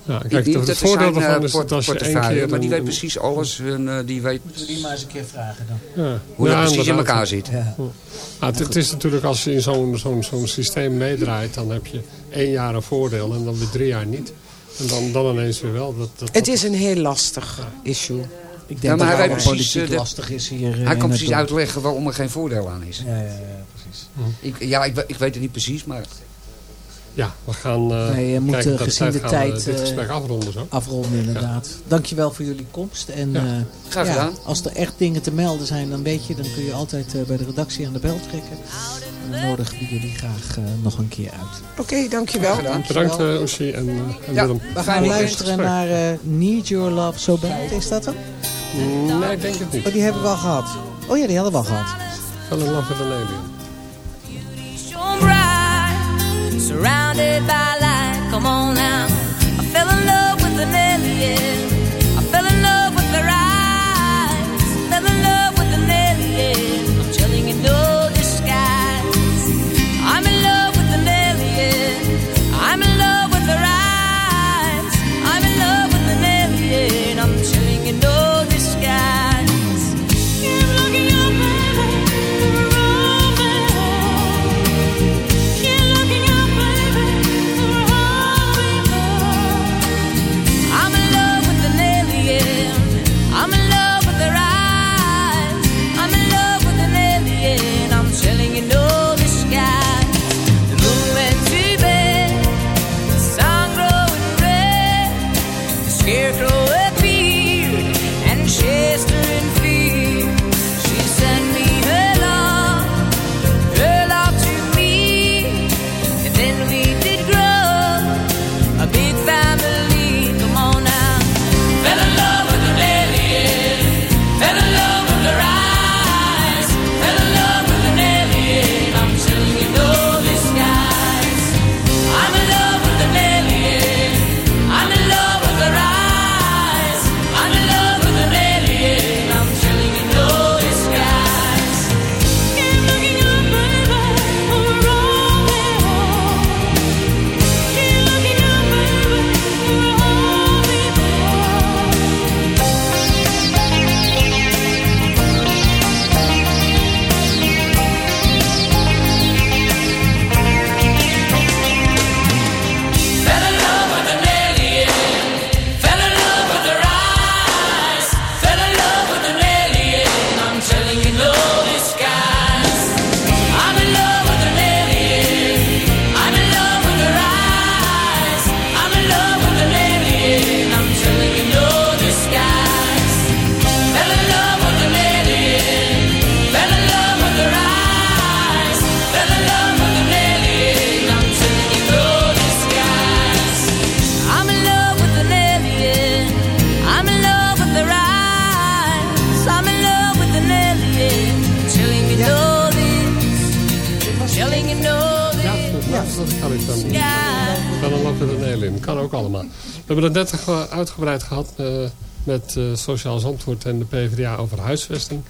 Ja, kijk, het voordeel er daarvan eh, is dat als je één keer... Maar die weet precies alles. En, eh, die weet Moeten we die maar eens een keer vragen dan. Ja. hoe dat precies in elkaar zit. Ja. Het, het is natuurlijk als je in zo'n zo'n zo'n systeem meedraait, dan heb je één jaar een voordeel en dan weer drie jaar niet. En dan, dan ineens weer wel. Dat, dat, Het is een heel lastig issue. Ik denk Ja, maar dat hij het weet precies, politiek eh, de- lastig is hier. eh, Hij kan precies uitleggen waarom er geen voordeel aan is. Ja, ja, ja, precies. Ik, ja, ik, ik weet het niet precies, maar Ja, we gaan uh, Nee, je moet, eh, gezien de gaan tijd, we dit eh, gesprek afronden zo. Afronden inderdaad. Dankjewel voor jullie komst. En Ja, eh, graag ja, gedaan. als er echt dingen te melden zijn, dan weet je, dan kun je altijd eh, bij de redactie aan de bel trekken. En dan nodigen we jullie graag eh, nog een keer uit. Oké, dankjewel. gedaan. Bedankt uh, Oeshi en, uh, en Ja, Willem. We gaan luisteren naar eh, Need Your Love So Bad. Is dat hem? Nee, ik denk het niet. Oh, die hebben we al gehad. Oh ja, die hadden we al gehad. Fell in love alien. Surrounded by light. Come on now. I fell in love with an alien. 130 uitgebreid gehad eh, met eh, Sociaal Zandvoort en de PvdA over huisvesting.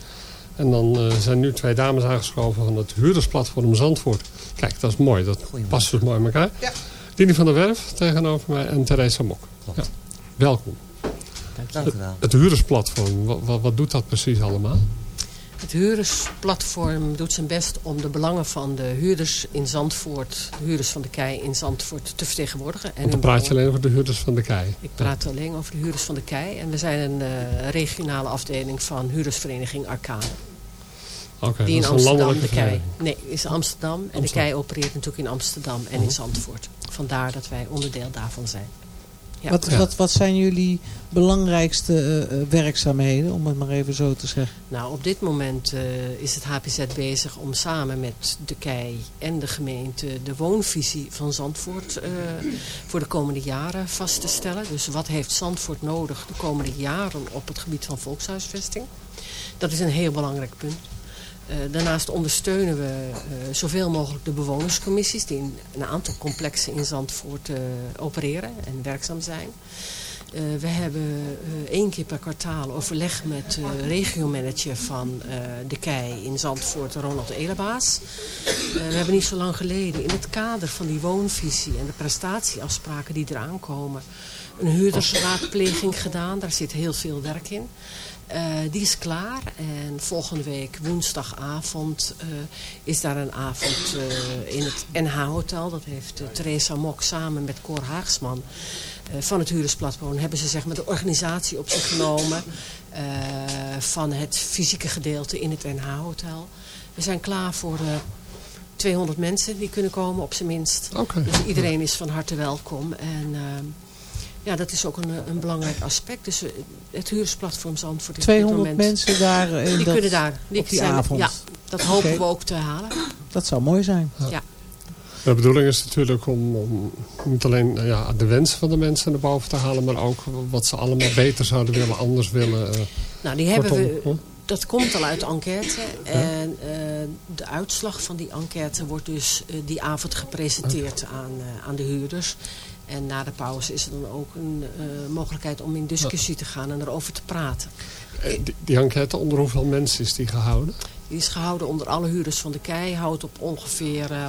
En dan eh, zijn nu twee dames aangeschoven van het huurdersplatform Zandvoort. Kijk, dat is mooi. Dat past dus mooi in elkaar. Ja. Dini van der Werf tegenover mij en Theresa Mok. Ja. Welkom. Dank u wel. Het, het huurdersplatform, wat, wat, doet dat precies allemaal? Het huurdersplatform doet zijn best om de belangen van de huurders in Zandvoort, huurders van de KEI in Zandvoort, te vertegenwoordigen. En Want dan praat je alleen over de huurders van de kei. Ik praat alleen over de huurders van de KEI. En we zijn een eh, regionale afdeling van huurdersvereniging Arcane. Oké, die in Amsterdam de KEI. Nee, is Amsterdam. En de. KEI opereert natuurlijk in Amsterdam en in Zandvoort. Vandaar dat wij onderdeel daarvan zijn. Ja. Wat, wat, wat zijn jullie belangrijkste eh, eh, werkzaamheden, om het maar even zo te zeggen? Nou, op dit moment eh, is het HPZ bezig om samen met de KEI en de gemeente de woonvisie van Zandvoort eh, voor de komende jaren vast te stellen. Dus wat heeft Zandvoort nodig de komende jaren op het gebied van volkshuisvesting? Dat is een heel belangrijk punt. Eh, daarnaast ondersteunen we eh, zoveel mogelijk de bewonerscommissies die in een aantal complexen in Zandvoort eh, opereren en werkzaam zijn. We hebben één keer per kwartaal overleg met de regiomanager van de KEI in Zandvoort, Ronald Elebaas. We hebben niet zo lang geleden in het kader van die woonvisie en de prestatieafspraken die eraan komen... een huurdersraadpleging gedaan. Daar zit heel veel werk in. Eh, die is klaar en volgende week woensdagavond eh, is daar een avond eh, in het NH-hotel. Dat heeft Theresa Mok samen met Cor Haagsman van het huurdersplatform... hebben ze zeg maar, de organisatie op zich genomen van het fysieke gedeelte in het NH-hotel. We zijn klaar voor eh, 200 mensen die kunnen komen op zijn minst. Dus iedereen is van harte welkom en... ja, dat is ook een, een belangrijk aspect. Dus eh, het huurdersplatform Zandvoort is op dit 200 moment... mensen daar in die dat- kunnen daar. op die zijn- avond? Ja, dat hopen we ook te halen. Dat zou mooi zijn. Ja. De bedoeling is natuurlijk om, om niet alleen nou ja, de wensen van de mensen naar boven te halen... maar ook wat ze allemaal beter zouden willen, anders willen. eh. Nou, die hebben Kortom, we, hm? dat komt al uit de enquête. En eh, de uitslag van die enquête wordt dus eh, die avond gepresenteerd aan, eh, aan de huurders. En na de pauze is er dan ook een eh, mogelijkheid om in discussie te gaan en erover te praten. Eh, Die, die enquête, onder hoeveel mensen is die gehouden? Die is gehouden onder alle huurders van de KEI. Houdt op ongeveer eh,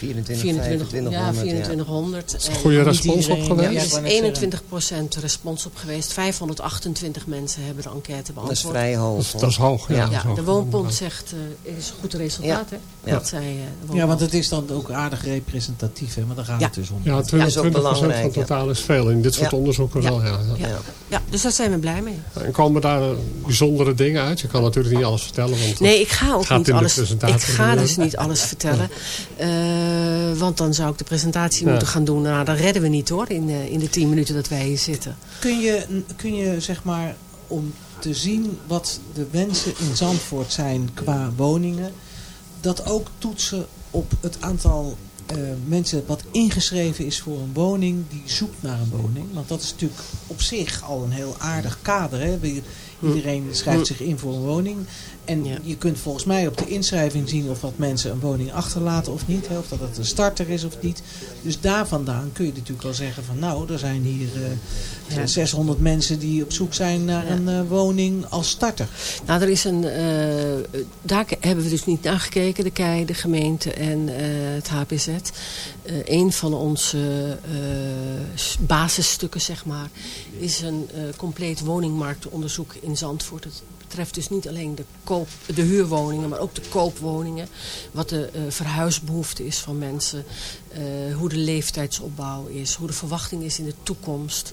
24, 24, 2500, ja, ja. 2400. Is er En- goede Niet respons op geweest? Ja, er is wou net 21% respons op geweest. 528 mensen hebben de enquête beantwoord. Dat is vrij hoog. Dat is- dat is hoog, ja, hoog. de Woonbond zegt, eh is een goed resultaat, Ja. hè? Ja. Dat zei, eh, Ja, want het is dan ook aardig representatief, hè? Maar daar gaat Ja. het dus om. Ja, 20, is ook 20% van belangrijk, het totaal is veel. In dit soort onderzoeken Ja. wel, ja. ja. Ja. Ja, dus daar zijn we blij mee. En komen daar bijzondere dingen uit? Je kan natuurlijk niet alles vertellen. Want Nee, ik ga ook niet in de alles. Ik ga dus niet alles vertellen. Eh, want dan zou ik de presentatie Ja. moeten gaan doen. Nou, dat redden we niet hoor, in, eh, in de 10 minuten dat wij hier zitten. Kun je, kun je zeg maar om te zien wat de wensen in Zandvoort zijn qua woningen, dat ook toetsen op het aantal eh, mensen wat ingeschreven is voor een woning die zoekt naar een woning. Want dat is natuurlijk op zich al een heel aardig kader. Hè? Iedereen schrijft zich in voor een woning. En je kunt volgens mij op de inschrijving zien of wat mensen een woning achterlaten of niet. Hè? Of dat het een starter is of niet. Dus daar vandaan kun je natuurlijk wel zeggen van nou, er zijn hier eh, Ja. 600 mensen die op zoek zijn naar Ja. een eh, woning als starter. Nou, er is een, eh, daar hebben we dus niet naar gekeken, de KEI, de gemeente en eh, het HPZ. Eh een van onze eh, basisstukken, zeg maar, is een eh, compleet woningmarktonderzoek in Zandvoort. Het betreft dus niet alleen de, koop, de huurwoningen, maar ook de koopwoningen. Wat de eh, verhuisbehoefte is van mensen. eh, hoe de leeftijdsopbouw is. Hoe de verwachting is in de toekomst.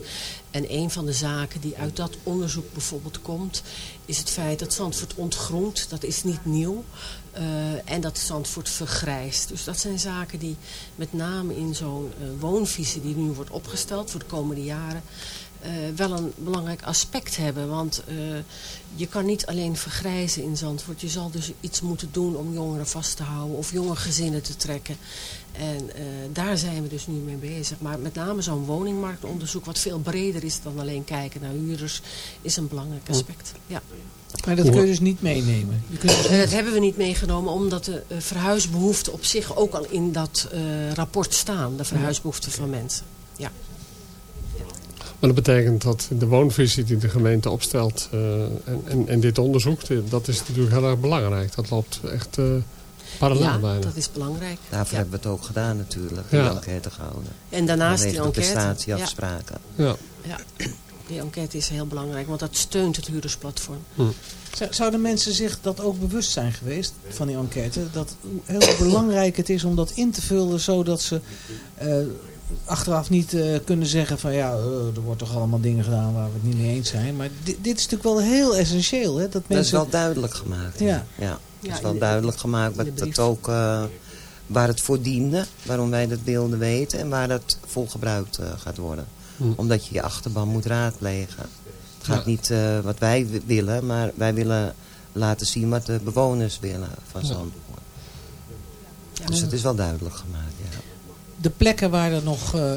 En een van de zaken die uit dat onderzoek bijvoorbeeld komt... is het feit dat Zandvoort ontgroent. Dat is niet nieuw. Eh, en dat Zandvoort vergrijst. Dus dat zijn zaken die met name in zo'n woonvisie... die nu wordt opgesteld voor de komende jaren... eh, wel een belangrijk aspect hebben. Want eh, je kan niet alleen vergrijzen in Zandvoort. Je zal dus iets moeten doen om jongeren vast te houden of jonge gezinnen te trekken. En eh, daar zijn we dus nu mee bezig. Maar met name zo'n woningmarktonderzoek wat veel breder is dan alleen kijken naar huurders, is een belangrijk aspect. Ja. Maar dat kun je dus niet meenemen. Je kunt dus En dat hebben we niet meegenomen omdat de eh, verhuisbehoeften op zich ook al in dat eh, rapport staan. De verhuisbehoeften van mensen. Ja. Maar dat betekent dat de woonvisie die de gemeente opstelt eh, en, en, en dit onderzoek, dat is natuurlijk heel erg belangrijk. Dat loopt echt uh, parallel ja, bijna. dat is belangrijk. Daarvoor Ja. hebben we het ook gedaan natuurlijk, die Ja. enquête gehouden. En daarnaast die Vanwege de enquête. prestatieafspraken. Ja. Ja. Die enquête is heel belangrijk, want dat steunt het huurdersplatform. Zou- Zouden mensen zich dat ook bewust zijn geweest van die enquête? Dat hoe heel belangrijk het is om dat in te vullen zodat ze eh, achteraf niet eh, kunnen zeggen van ja, eh, er wordt toch allemaal dingen gedaan waar we het niet mee eens zijn. Maar di- dit is natuurlijk wel heel essentieel. Hè? Dat Dat is mensen... wel duidelijk gemaakt. Ja. ja. Dat is wel duidelijk gemaakt de dat, ook eh, waar het voor diende, waarom wij dat wilden weten en waar dat vol gebruikt eh, gaat worden. Hm. Omdat je je achterban moet raadplegen. Het gaat Ja. niet eh, wat wij wi- willen, maar wij willen laten zien wat de bewoners willen van Ja. Zandvoort. Dus het is wel duidelijk gemaakt. De plekken waar er nog eh,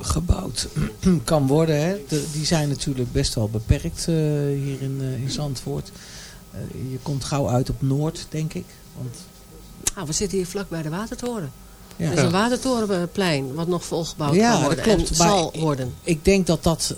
gebouwd kan worden, hè, de- die zijn natuurlijk best wel beperkt eh, hier in, eh, in Zandvoort. Je komt gauw uit op Noord, denk ik. Want, Ah, we zitten hier vlak bij de Watertoren. ja. Er is een Watertorenplein wat nog volgebouwd Ja, kan dat worden. klopt. En zal worden. Ik denk dat dat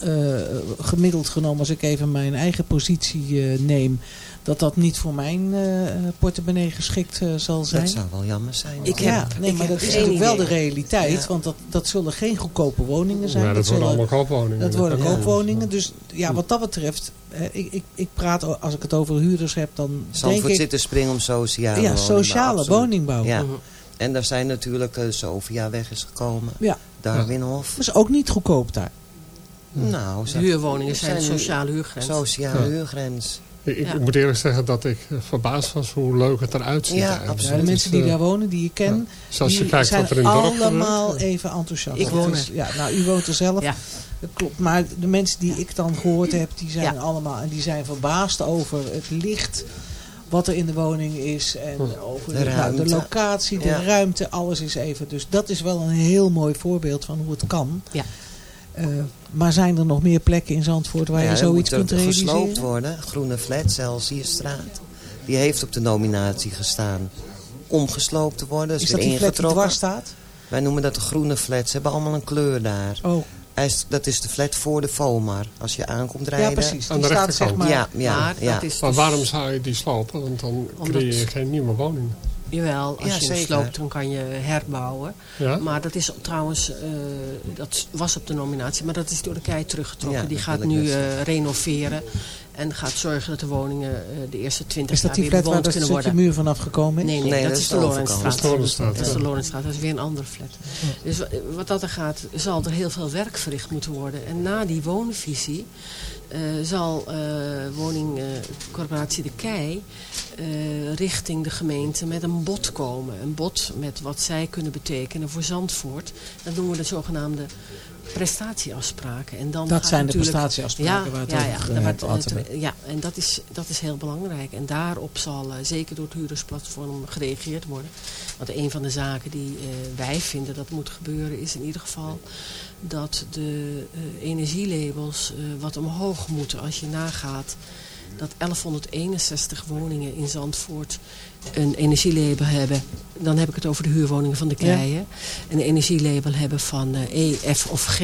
gemiddeld genomen, als ik even mijn eigen positie neem, dat dat niet voor mijn eh, portemonnee geschikt eh, zal zijn. Dat zou wel jammer zijn. Ik ja, heb- nee, ik maar heb dat is natuurlijk wel de realiteit. Ja. Want dat, dat zullen geen goedkope woningen zijn. Ja, dat worden zullen- allemaal koopwoningen. Dat worden Ja. koopwoningen. Dus ja, wat dat betreft, eh, ik, ik, ik praat, als ik het over huurders heb, dan denk Zandvoort ik... zit te springen om sociale ja, woningbouw, sociale woningbouw. Ja. Mhm. En daar zijn natuurlijk uh, Sofia weg is gekomen. Ja. Darwinhof. Dat is ook niet goedkoop daar. Nou, huurwoningen zijn, zijn sociale huurgrens. sociale Ja. huurgrens. Ik, ik Ja. moet eerlijk zeggen dat ik eh, verbaasd was hoe leuk het eruit ziet. Ja, absoluut. Ja, de mensen die eh, daar wonen, die je je die kijkt zijn wat er in het dorp gebeurt. allemaal even enthousiast. Ik woon er. Ja, nou, u woont er zelf. Ja. Dat klopt. Maar de mensen die ik dan gehoord heb, die zijn Ja. allemaal en die zijn verbaasd over het licht wat er in de woning is. En over De de, nou, de locatie, de Ja. ruimte, alles is even. Dus dat is wel een heel mooi voorbeeld van hoe het kan. Ja. Eh, maar zijn er nog meer plekken in Zandvoort waar Ja, je zoiets kunt er realiseren? gesloopt worden. Groene flat, Celsiusstraat. Die heeft op de nominatie gestaan om gesloopt te worden. Is Is, dat die flat die ingetrokken. dwars staat? Wij noemen dat de groene flats. Ze hebben allemaal een kleur daar. Oh, dat is de flat voor de FOMAR. Als je aankomt rijden. ja precies. Aan Die de staat zeg maar... Ja, ja, maar ja. dat is Maar dus- waarom zou je die slopen? Want dan Omdat- creëer je geen nieuwe woningen. Jawel, als Ja, je hem zeker. sloopt, dan kan je herbouwen. Ja? Maar dat is trouwens, eh, dat was op de nominatie, maar dat is door de kei teruggetrokken. Ja, die gaat nu eh, renoveren en gaat zorgen dat de woningen eh, de eerste 20 Is dat jaar die weer flat waar bewoond dat kunnen stukje worden. muur vanaf gekomen is? Nee, nee, Nee, dat, dat is is de de Lorenzstraat. Dat is de Lorenzstraat, Dat is de dat is weer een andere flat. Dus wa- wat dat er gaat, zal er heel veel werk verricht moeten worden. En na die woonvisie eh, zal eh woningcorporatie De Kei eh, richting de gemeente met een bod komen. Een bod met wat zij kunnen betekenen voor Zandvoort. Dat noemen we de zogenaamde prestatieafspraken. En dan Dat zijn de prestatiefafspraken waar het ja, over, ja, eh, eh, ja, en dat is, dat is heel belangrijk. En daarop zal eh, zeker door het huurdersplatform gereageerd worden. Want een van de zaken die eh, wij vinden dat moet gebeuren is in ieder geval dat de eh, energielabels eh, wat omhoog moeten. Als je nagaat dat 1161 woningen in Zandvoort een energielabel hebben. Dan heb ik het over de huurwoningen van de Keien. Een energielabel hebben van eh, E, F of G.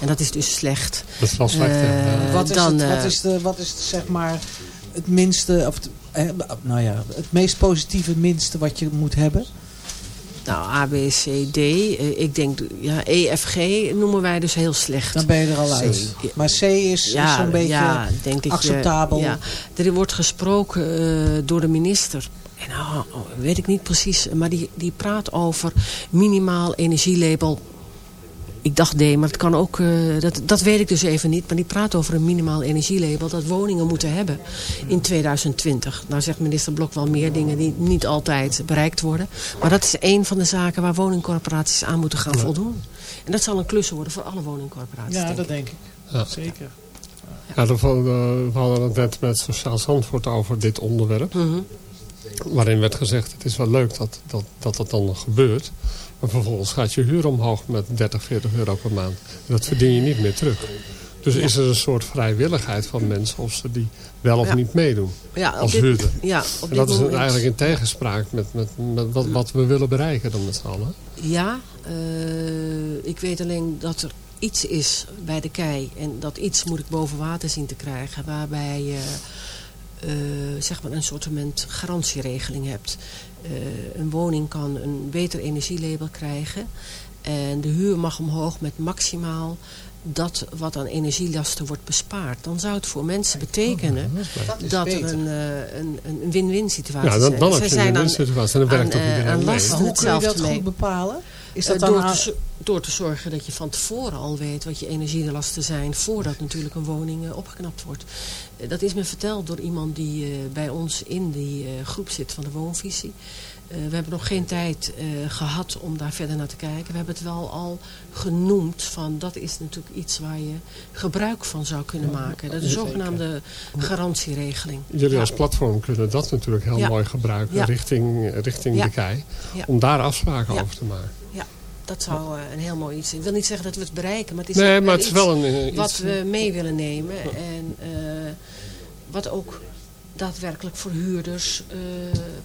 En dat is dus slecht. Dat is wel slecht, ja. Ja. Wat is, dan, het, wat, is de, wat is zeg maar het minste, of het, nou ja, het meest positieve minste wat je moet hebben? Nou, A, B, C, D. Eh, ik denk, ja, E, F, G noemen wij dus heel slecht. Dan ben je er al uit. Maar C is, is zo'n beetje ja, denk ik, acceptabel. eh, ja. Er wordt gesproken eh, door de minister. En nou, weet ik niet precies. Maar die, die praat over minimaal energielabel. Ik dacht D, maar het kan ook... eh, dat, dat weet ik dus even niet. Maar die praat over een minimaal energielabel. Dat woningen moeten hebben in 2020. Nou zegt minister Blok wel meer dingen die niet altijd bereikt worden. Maar dat is een van de zaken waar woningcorporaties aan moeten gaan voldoen. En dat zal een klus worden voor alle woningcorporaties. Ja, denk dat ik. denk ik. Ja. Zeker. Ja, we, eh, we hadden het net met Sociaal Zandvoort over dit onderwerp. Mhm. Waarin werd gezegd, het is wel leuk dat dat, dat, dat dan gebeurt. Maar vervolgens gaat je huur omhoog met 30, 40 euro per maand. En dat verdien je niet meer terug. Dus Ja. is er een soort vrijwilligheid van mensen of ze die wel of Ja. niet meedoen. Ja, als dit- huurder. ja, op en dat is eigenlijk in tegenspraak met, met, met wat, wat we willen bereiken dan met z'n allen. Ja, eh, ik weet alleen dat er iets is bij de kei. En dat iets moet ik boven water zien te krijgen. Waarbij je eh, zeg maar een soort garantieregeling hebt. Eh, een woning kan een beter energielabel krijgen. En de huur mag omhoog met maximaal dat wat aan energielasten wordt bespaard. Dan zou het voor mensen betekenen dat, er een eh, een een win-win situatie is. Ja, dan, dan heb je een win-win situatie. En dan werkt Maar hoe kun je Is Eh, dat dan door, te, door te zorgen dat je van tevoren al weet wat je energielasten zijn... voordat natuurlijk een woning eh, opgeknapt wordt. Eh, dat is me verteld door iemand die bij ons in die groep zit van de woonvisie. We hebben nog geen tijd eh, gehad om daar verder naar te kijken. We hebben het wel al genoemd van dat is natuurlijk iets waar je gebruik van zou kunnen maken. Dat is de zogenaamde garantieregeling. Jullie als platform kunnen dat natuurlijk heel Ja. mooi gebruiken Ja. richting, richting Ja. de kei. Om daar afspraken over te maken. Dat zou eh, een heel mooi iets zijn. Ik wil niet zeggen dat we het bereiken, maar het is, Nee, wel maar het is iets wel een, eh, wat iets- we mee willen nemen. En eh, wat ook daadwerkelijk voor huurders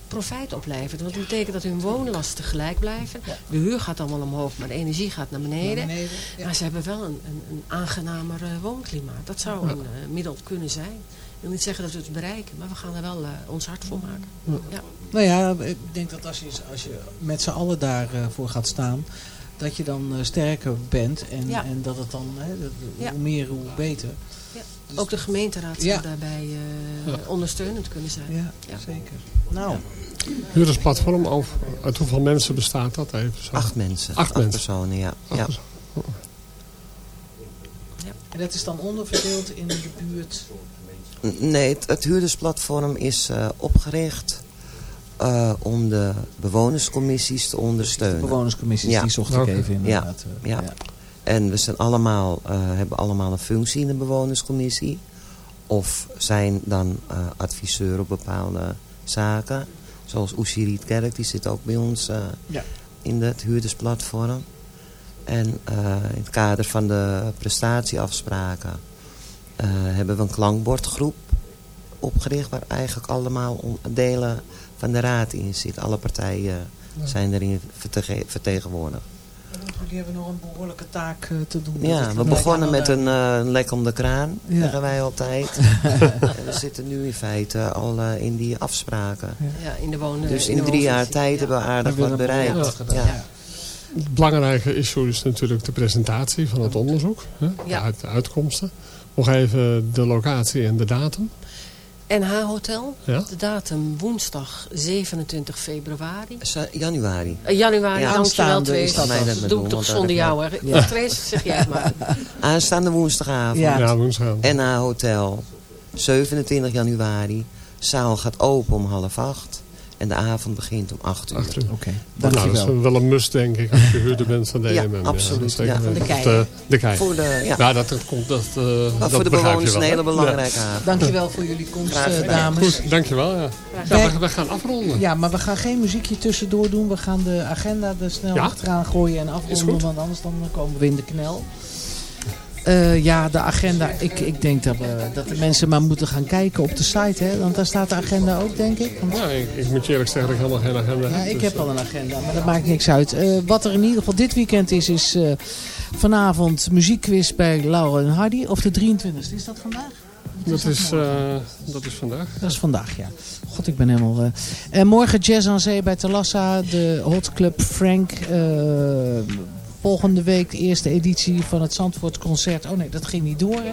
profijt oplevert. Want dat betekent dat hun woonlasten gelijk blijven. De huur gaat wel omhoog, maar de energie gaat naar beneden. Naar beneden, ja. Maar ze hebben wel een, een, een aangenamer woonklimaat. Dat zou Ja. een middel kunnen zijn. Ik wil niet zeggen dat we het bereiken, maar we gaan er wel eh, ons hart voor maken. Ja. Nou ja, ik denk dat als je, als je met z'n allen daarvoor voor gaat staan... dat je dan eh, sterker bent. En, Ja. en dat het dan, hè, dat- Ja. hoe meer, hoe beter. Ja. Ook de gemeenteraad zou daarbij eh, ondersteunend kunnen zijn. Ja, zeker. Nou, Huurdersplatform, over, uit hoeveel mensen bestaat dat even? Zo? Acht mensen. Acht, mensen. personen, ja. Acht ja. personen. en dat is dan onderverdeeld in de buurt. Nee, het, het huurdersplatform is eh, opgericht eh, om de bewonerscommissies te ondersteunen. De bewonerscommissies, die zocht ik even inderdaad, Ja, eh, ja. ja. En we zijn allemaal, eh, hebben allemaal een functie in de bewonerscommissie. Of zijn dan eh, adviseur op bepaalde zaken. Zoals Oeshi Rietkerk, die zit ook bij ons eh, Ja. in het huurdersplatform. En eh, in het kader van de prestatieafspraken hebben we een klankbordgroep opgericht... waar eigenlijk allemaal delen van de raad in zit. Alle partijen Ja. zijn erin vertege- vertegenwoordigd. Jullie hebben nog een behoorlijke taak eh, te doen. Ja, we begonnen met een, eh, een lek om de kraan, Ja. zeggen wij altijd. en we zitten nu in feite al eh, in die afspraken. Ja, in de wonen- dus in drie jaar tijd ja. hebben we aardig wat bereikt. Ja. Het belangrijke issue is natuurlijk de presentatie van het onderzoek. Hè? De, Ja. uit- de uitkomsten. Nog even de locatie en de datum. NH Hotel, Ja. de datum woensdag 27 februari. januari. Eh, januari, Ja, dankjewel aanstaande Trace. dat doe ik toch zonder jou, hè? ik- Ja. Trace, zeg jij maar. Aanstaande woensdagavond. Ja. Ja, woensdagavond. NH Hotel, 27 januari. Zaal gaat open om half acht. En de avond begint om 8 uur. Acht uur. Oké, Nou, dat is wel een must, denk ik, als je huurder bent van de Ja, EMM. absoluut. Ja, van de kei. De, de kei. Voor de- ja. Nou, dat komt, dat, eh dat voor de begrijp je bewoners wel, een hele belangrijke Ja. avond. Dankjewel voor jullie komst, Graag eh, dames. Goed, dankjewel. Ja. Ja, we, we gaan afronden. Ja, maar we gaan geen muziekje tussendoor doen. We gaan de agenda er snel Ja? achteraan gooien en Is afronden. goed. Want anders dan komen we in de knel. Eh, ja, de agenda. Ik, ik denk dat, we, dat de mensen maar moeten gaan kijken op de site. Hè? Want daar staat de agenda ook, denk ik. Want- Ja, ik, ik moet je eerlijk zeggen dat ik helemaal geen agenda ja, heb. ik dus, heb al een agenda, maar dat maakt niks uit. Eh, wat er in ieder geval dit weekend is, is eh, vanavond muziekquiz bij Laura en Hardy. Of de 23e, is dat vandaag? Dat is, eh, dat is vandaag. Dat is vandaag, ja. God, ik ben helemaal... eh. En morgen Jazz aan Zee bij Talassa. De Hot Club Frank. eh, volgende week de eerste editie van het Zandvoort Concert. Oh nee, dat ging niet door, hè?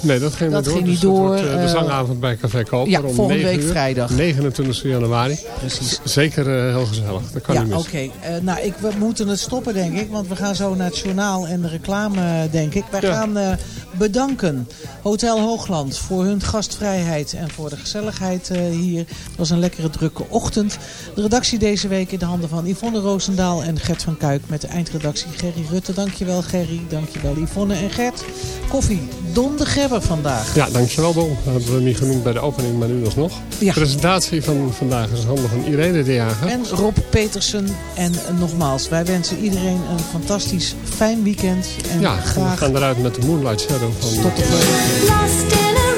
Nee, dat ging Dat niet door. ging dus niet dat door, wordt, eh, de eh, zangavond bij Café Koper ja, om volgende 9 week uur. vrijdag. 29 januari. Precies. Zeker eh, heel gezellig. Dat kan ja, niet oké. mis. Eh, nou, ik, we moeten het stoppen, denk ik. Want we gaan zo naar het journaal en de reclame, denk ik. Wij Ja. gaan bedanken Hotel Hoogland voor hun gastvrijheid en voor de gezelligheid hier. Het was een lekkere drukke ochtend. De redactie deze week in de handen van Yvonne Roosendaal en Gert van Kuik. Met de eindredactie Gerry Rutte. Dankjewel Gerry, dankjewel Yvonne en Gert. Koffie, Don de Gebber vandaag. Ja, dankjewel Don. Dat hebben we niet genoemd bij de opening, maar nu alsnog. Ja. De presentatie van vandaag is in handen van Irene de Jager. En Rob Petersen. En nogmaals, wij wensen iedereen een fantastisch fijn weekend. En ja, graag we gaan eruit met de Moonlight Shadow van... tot de volgende.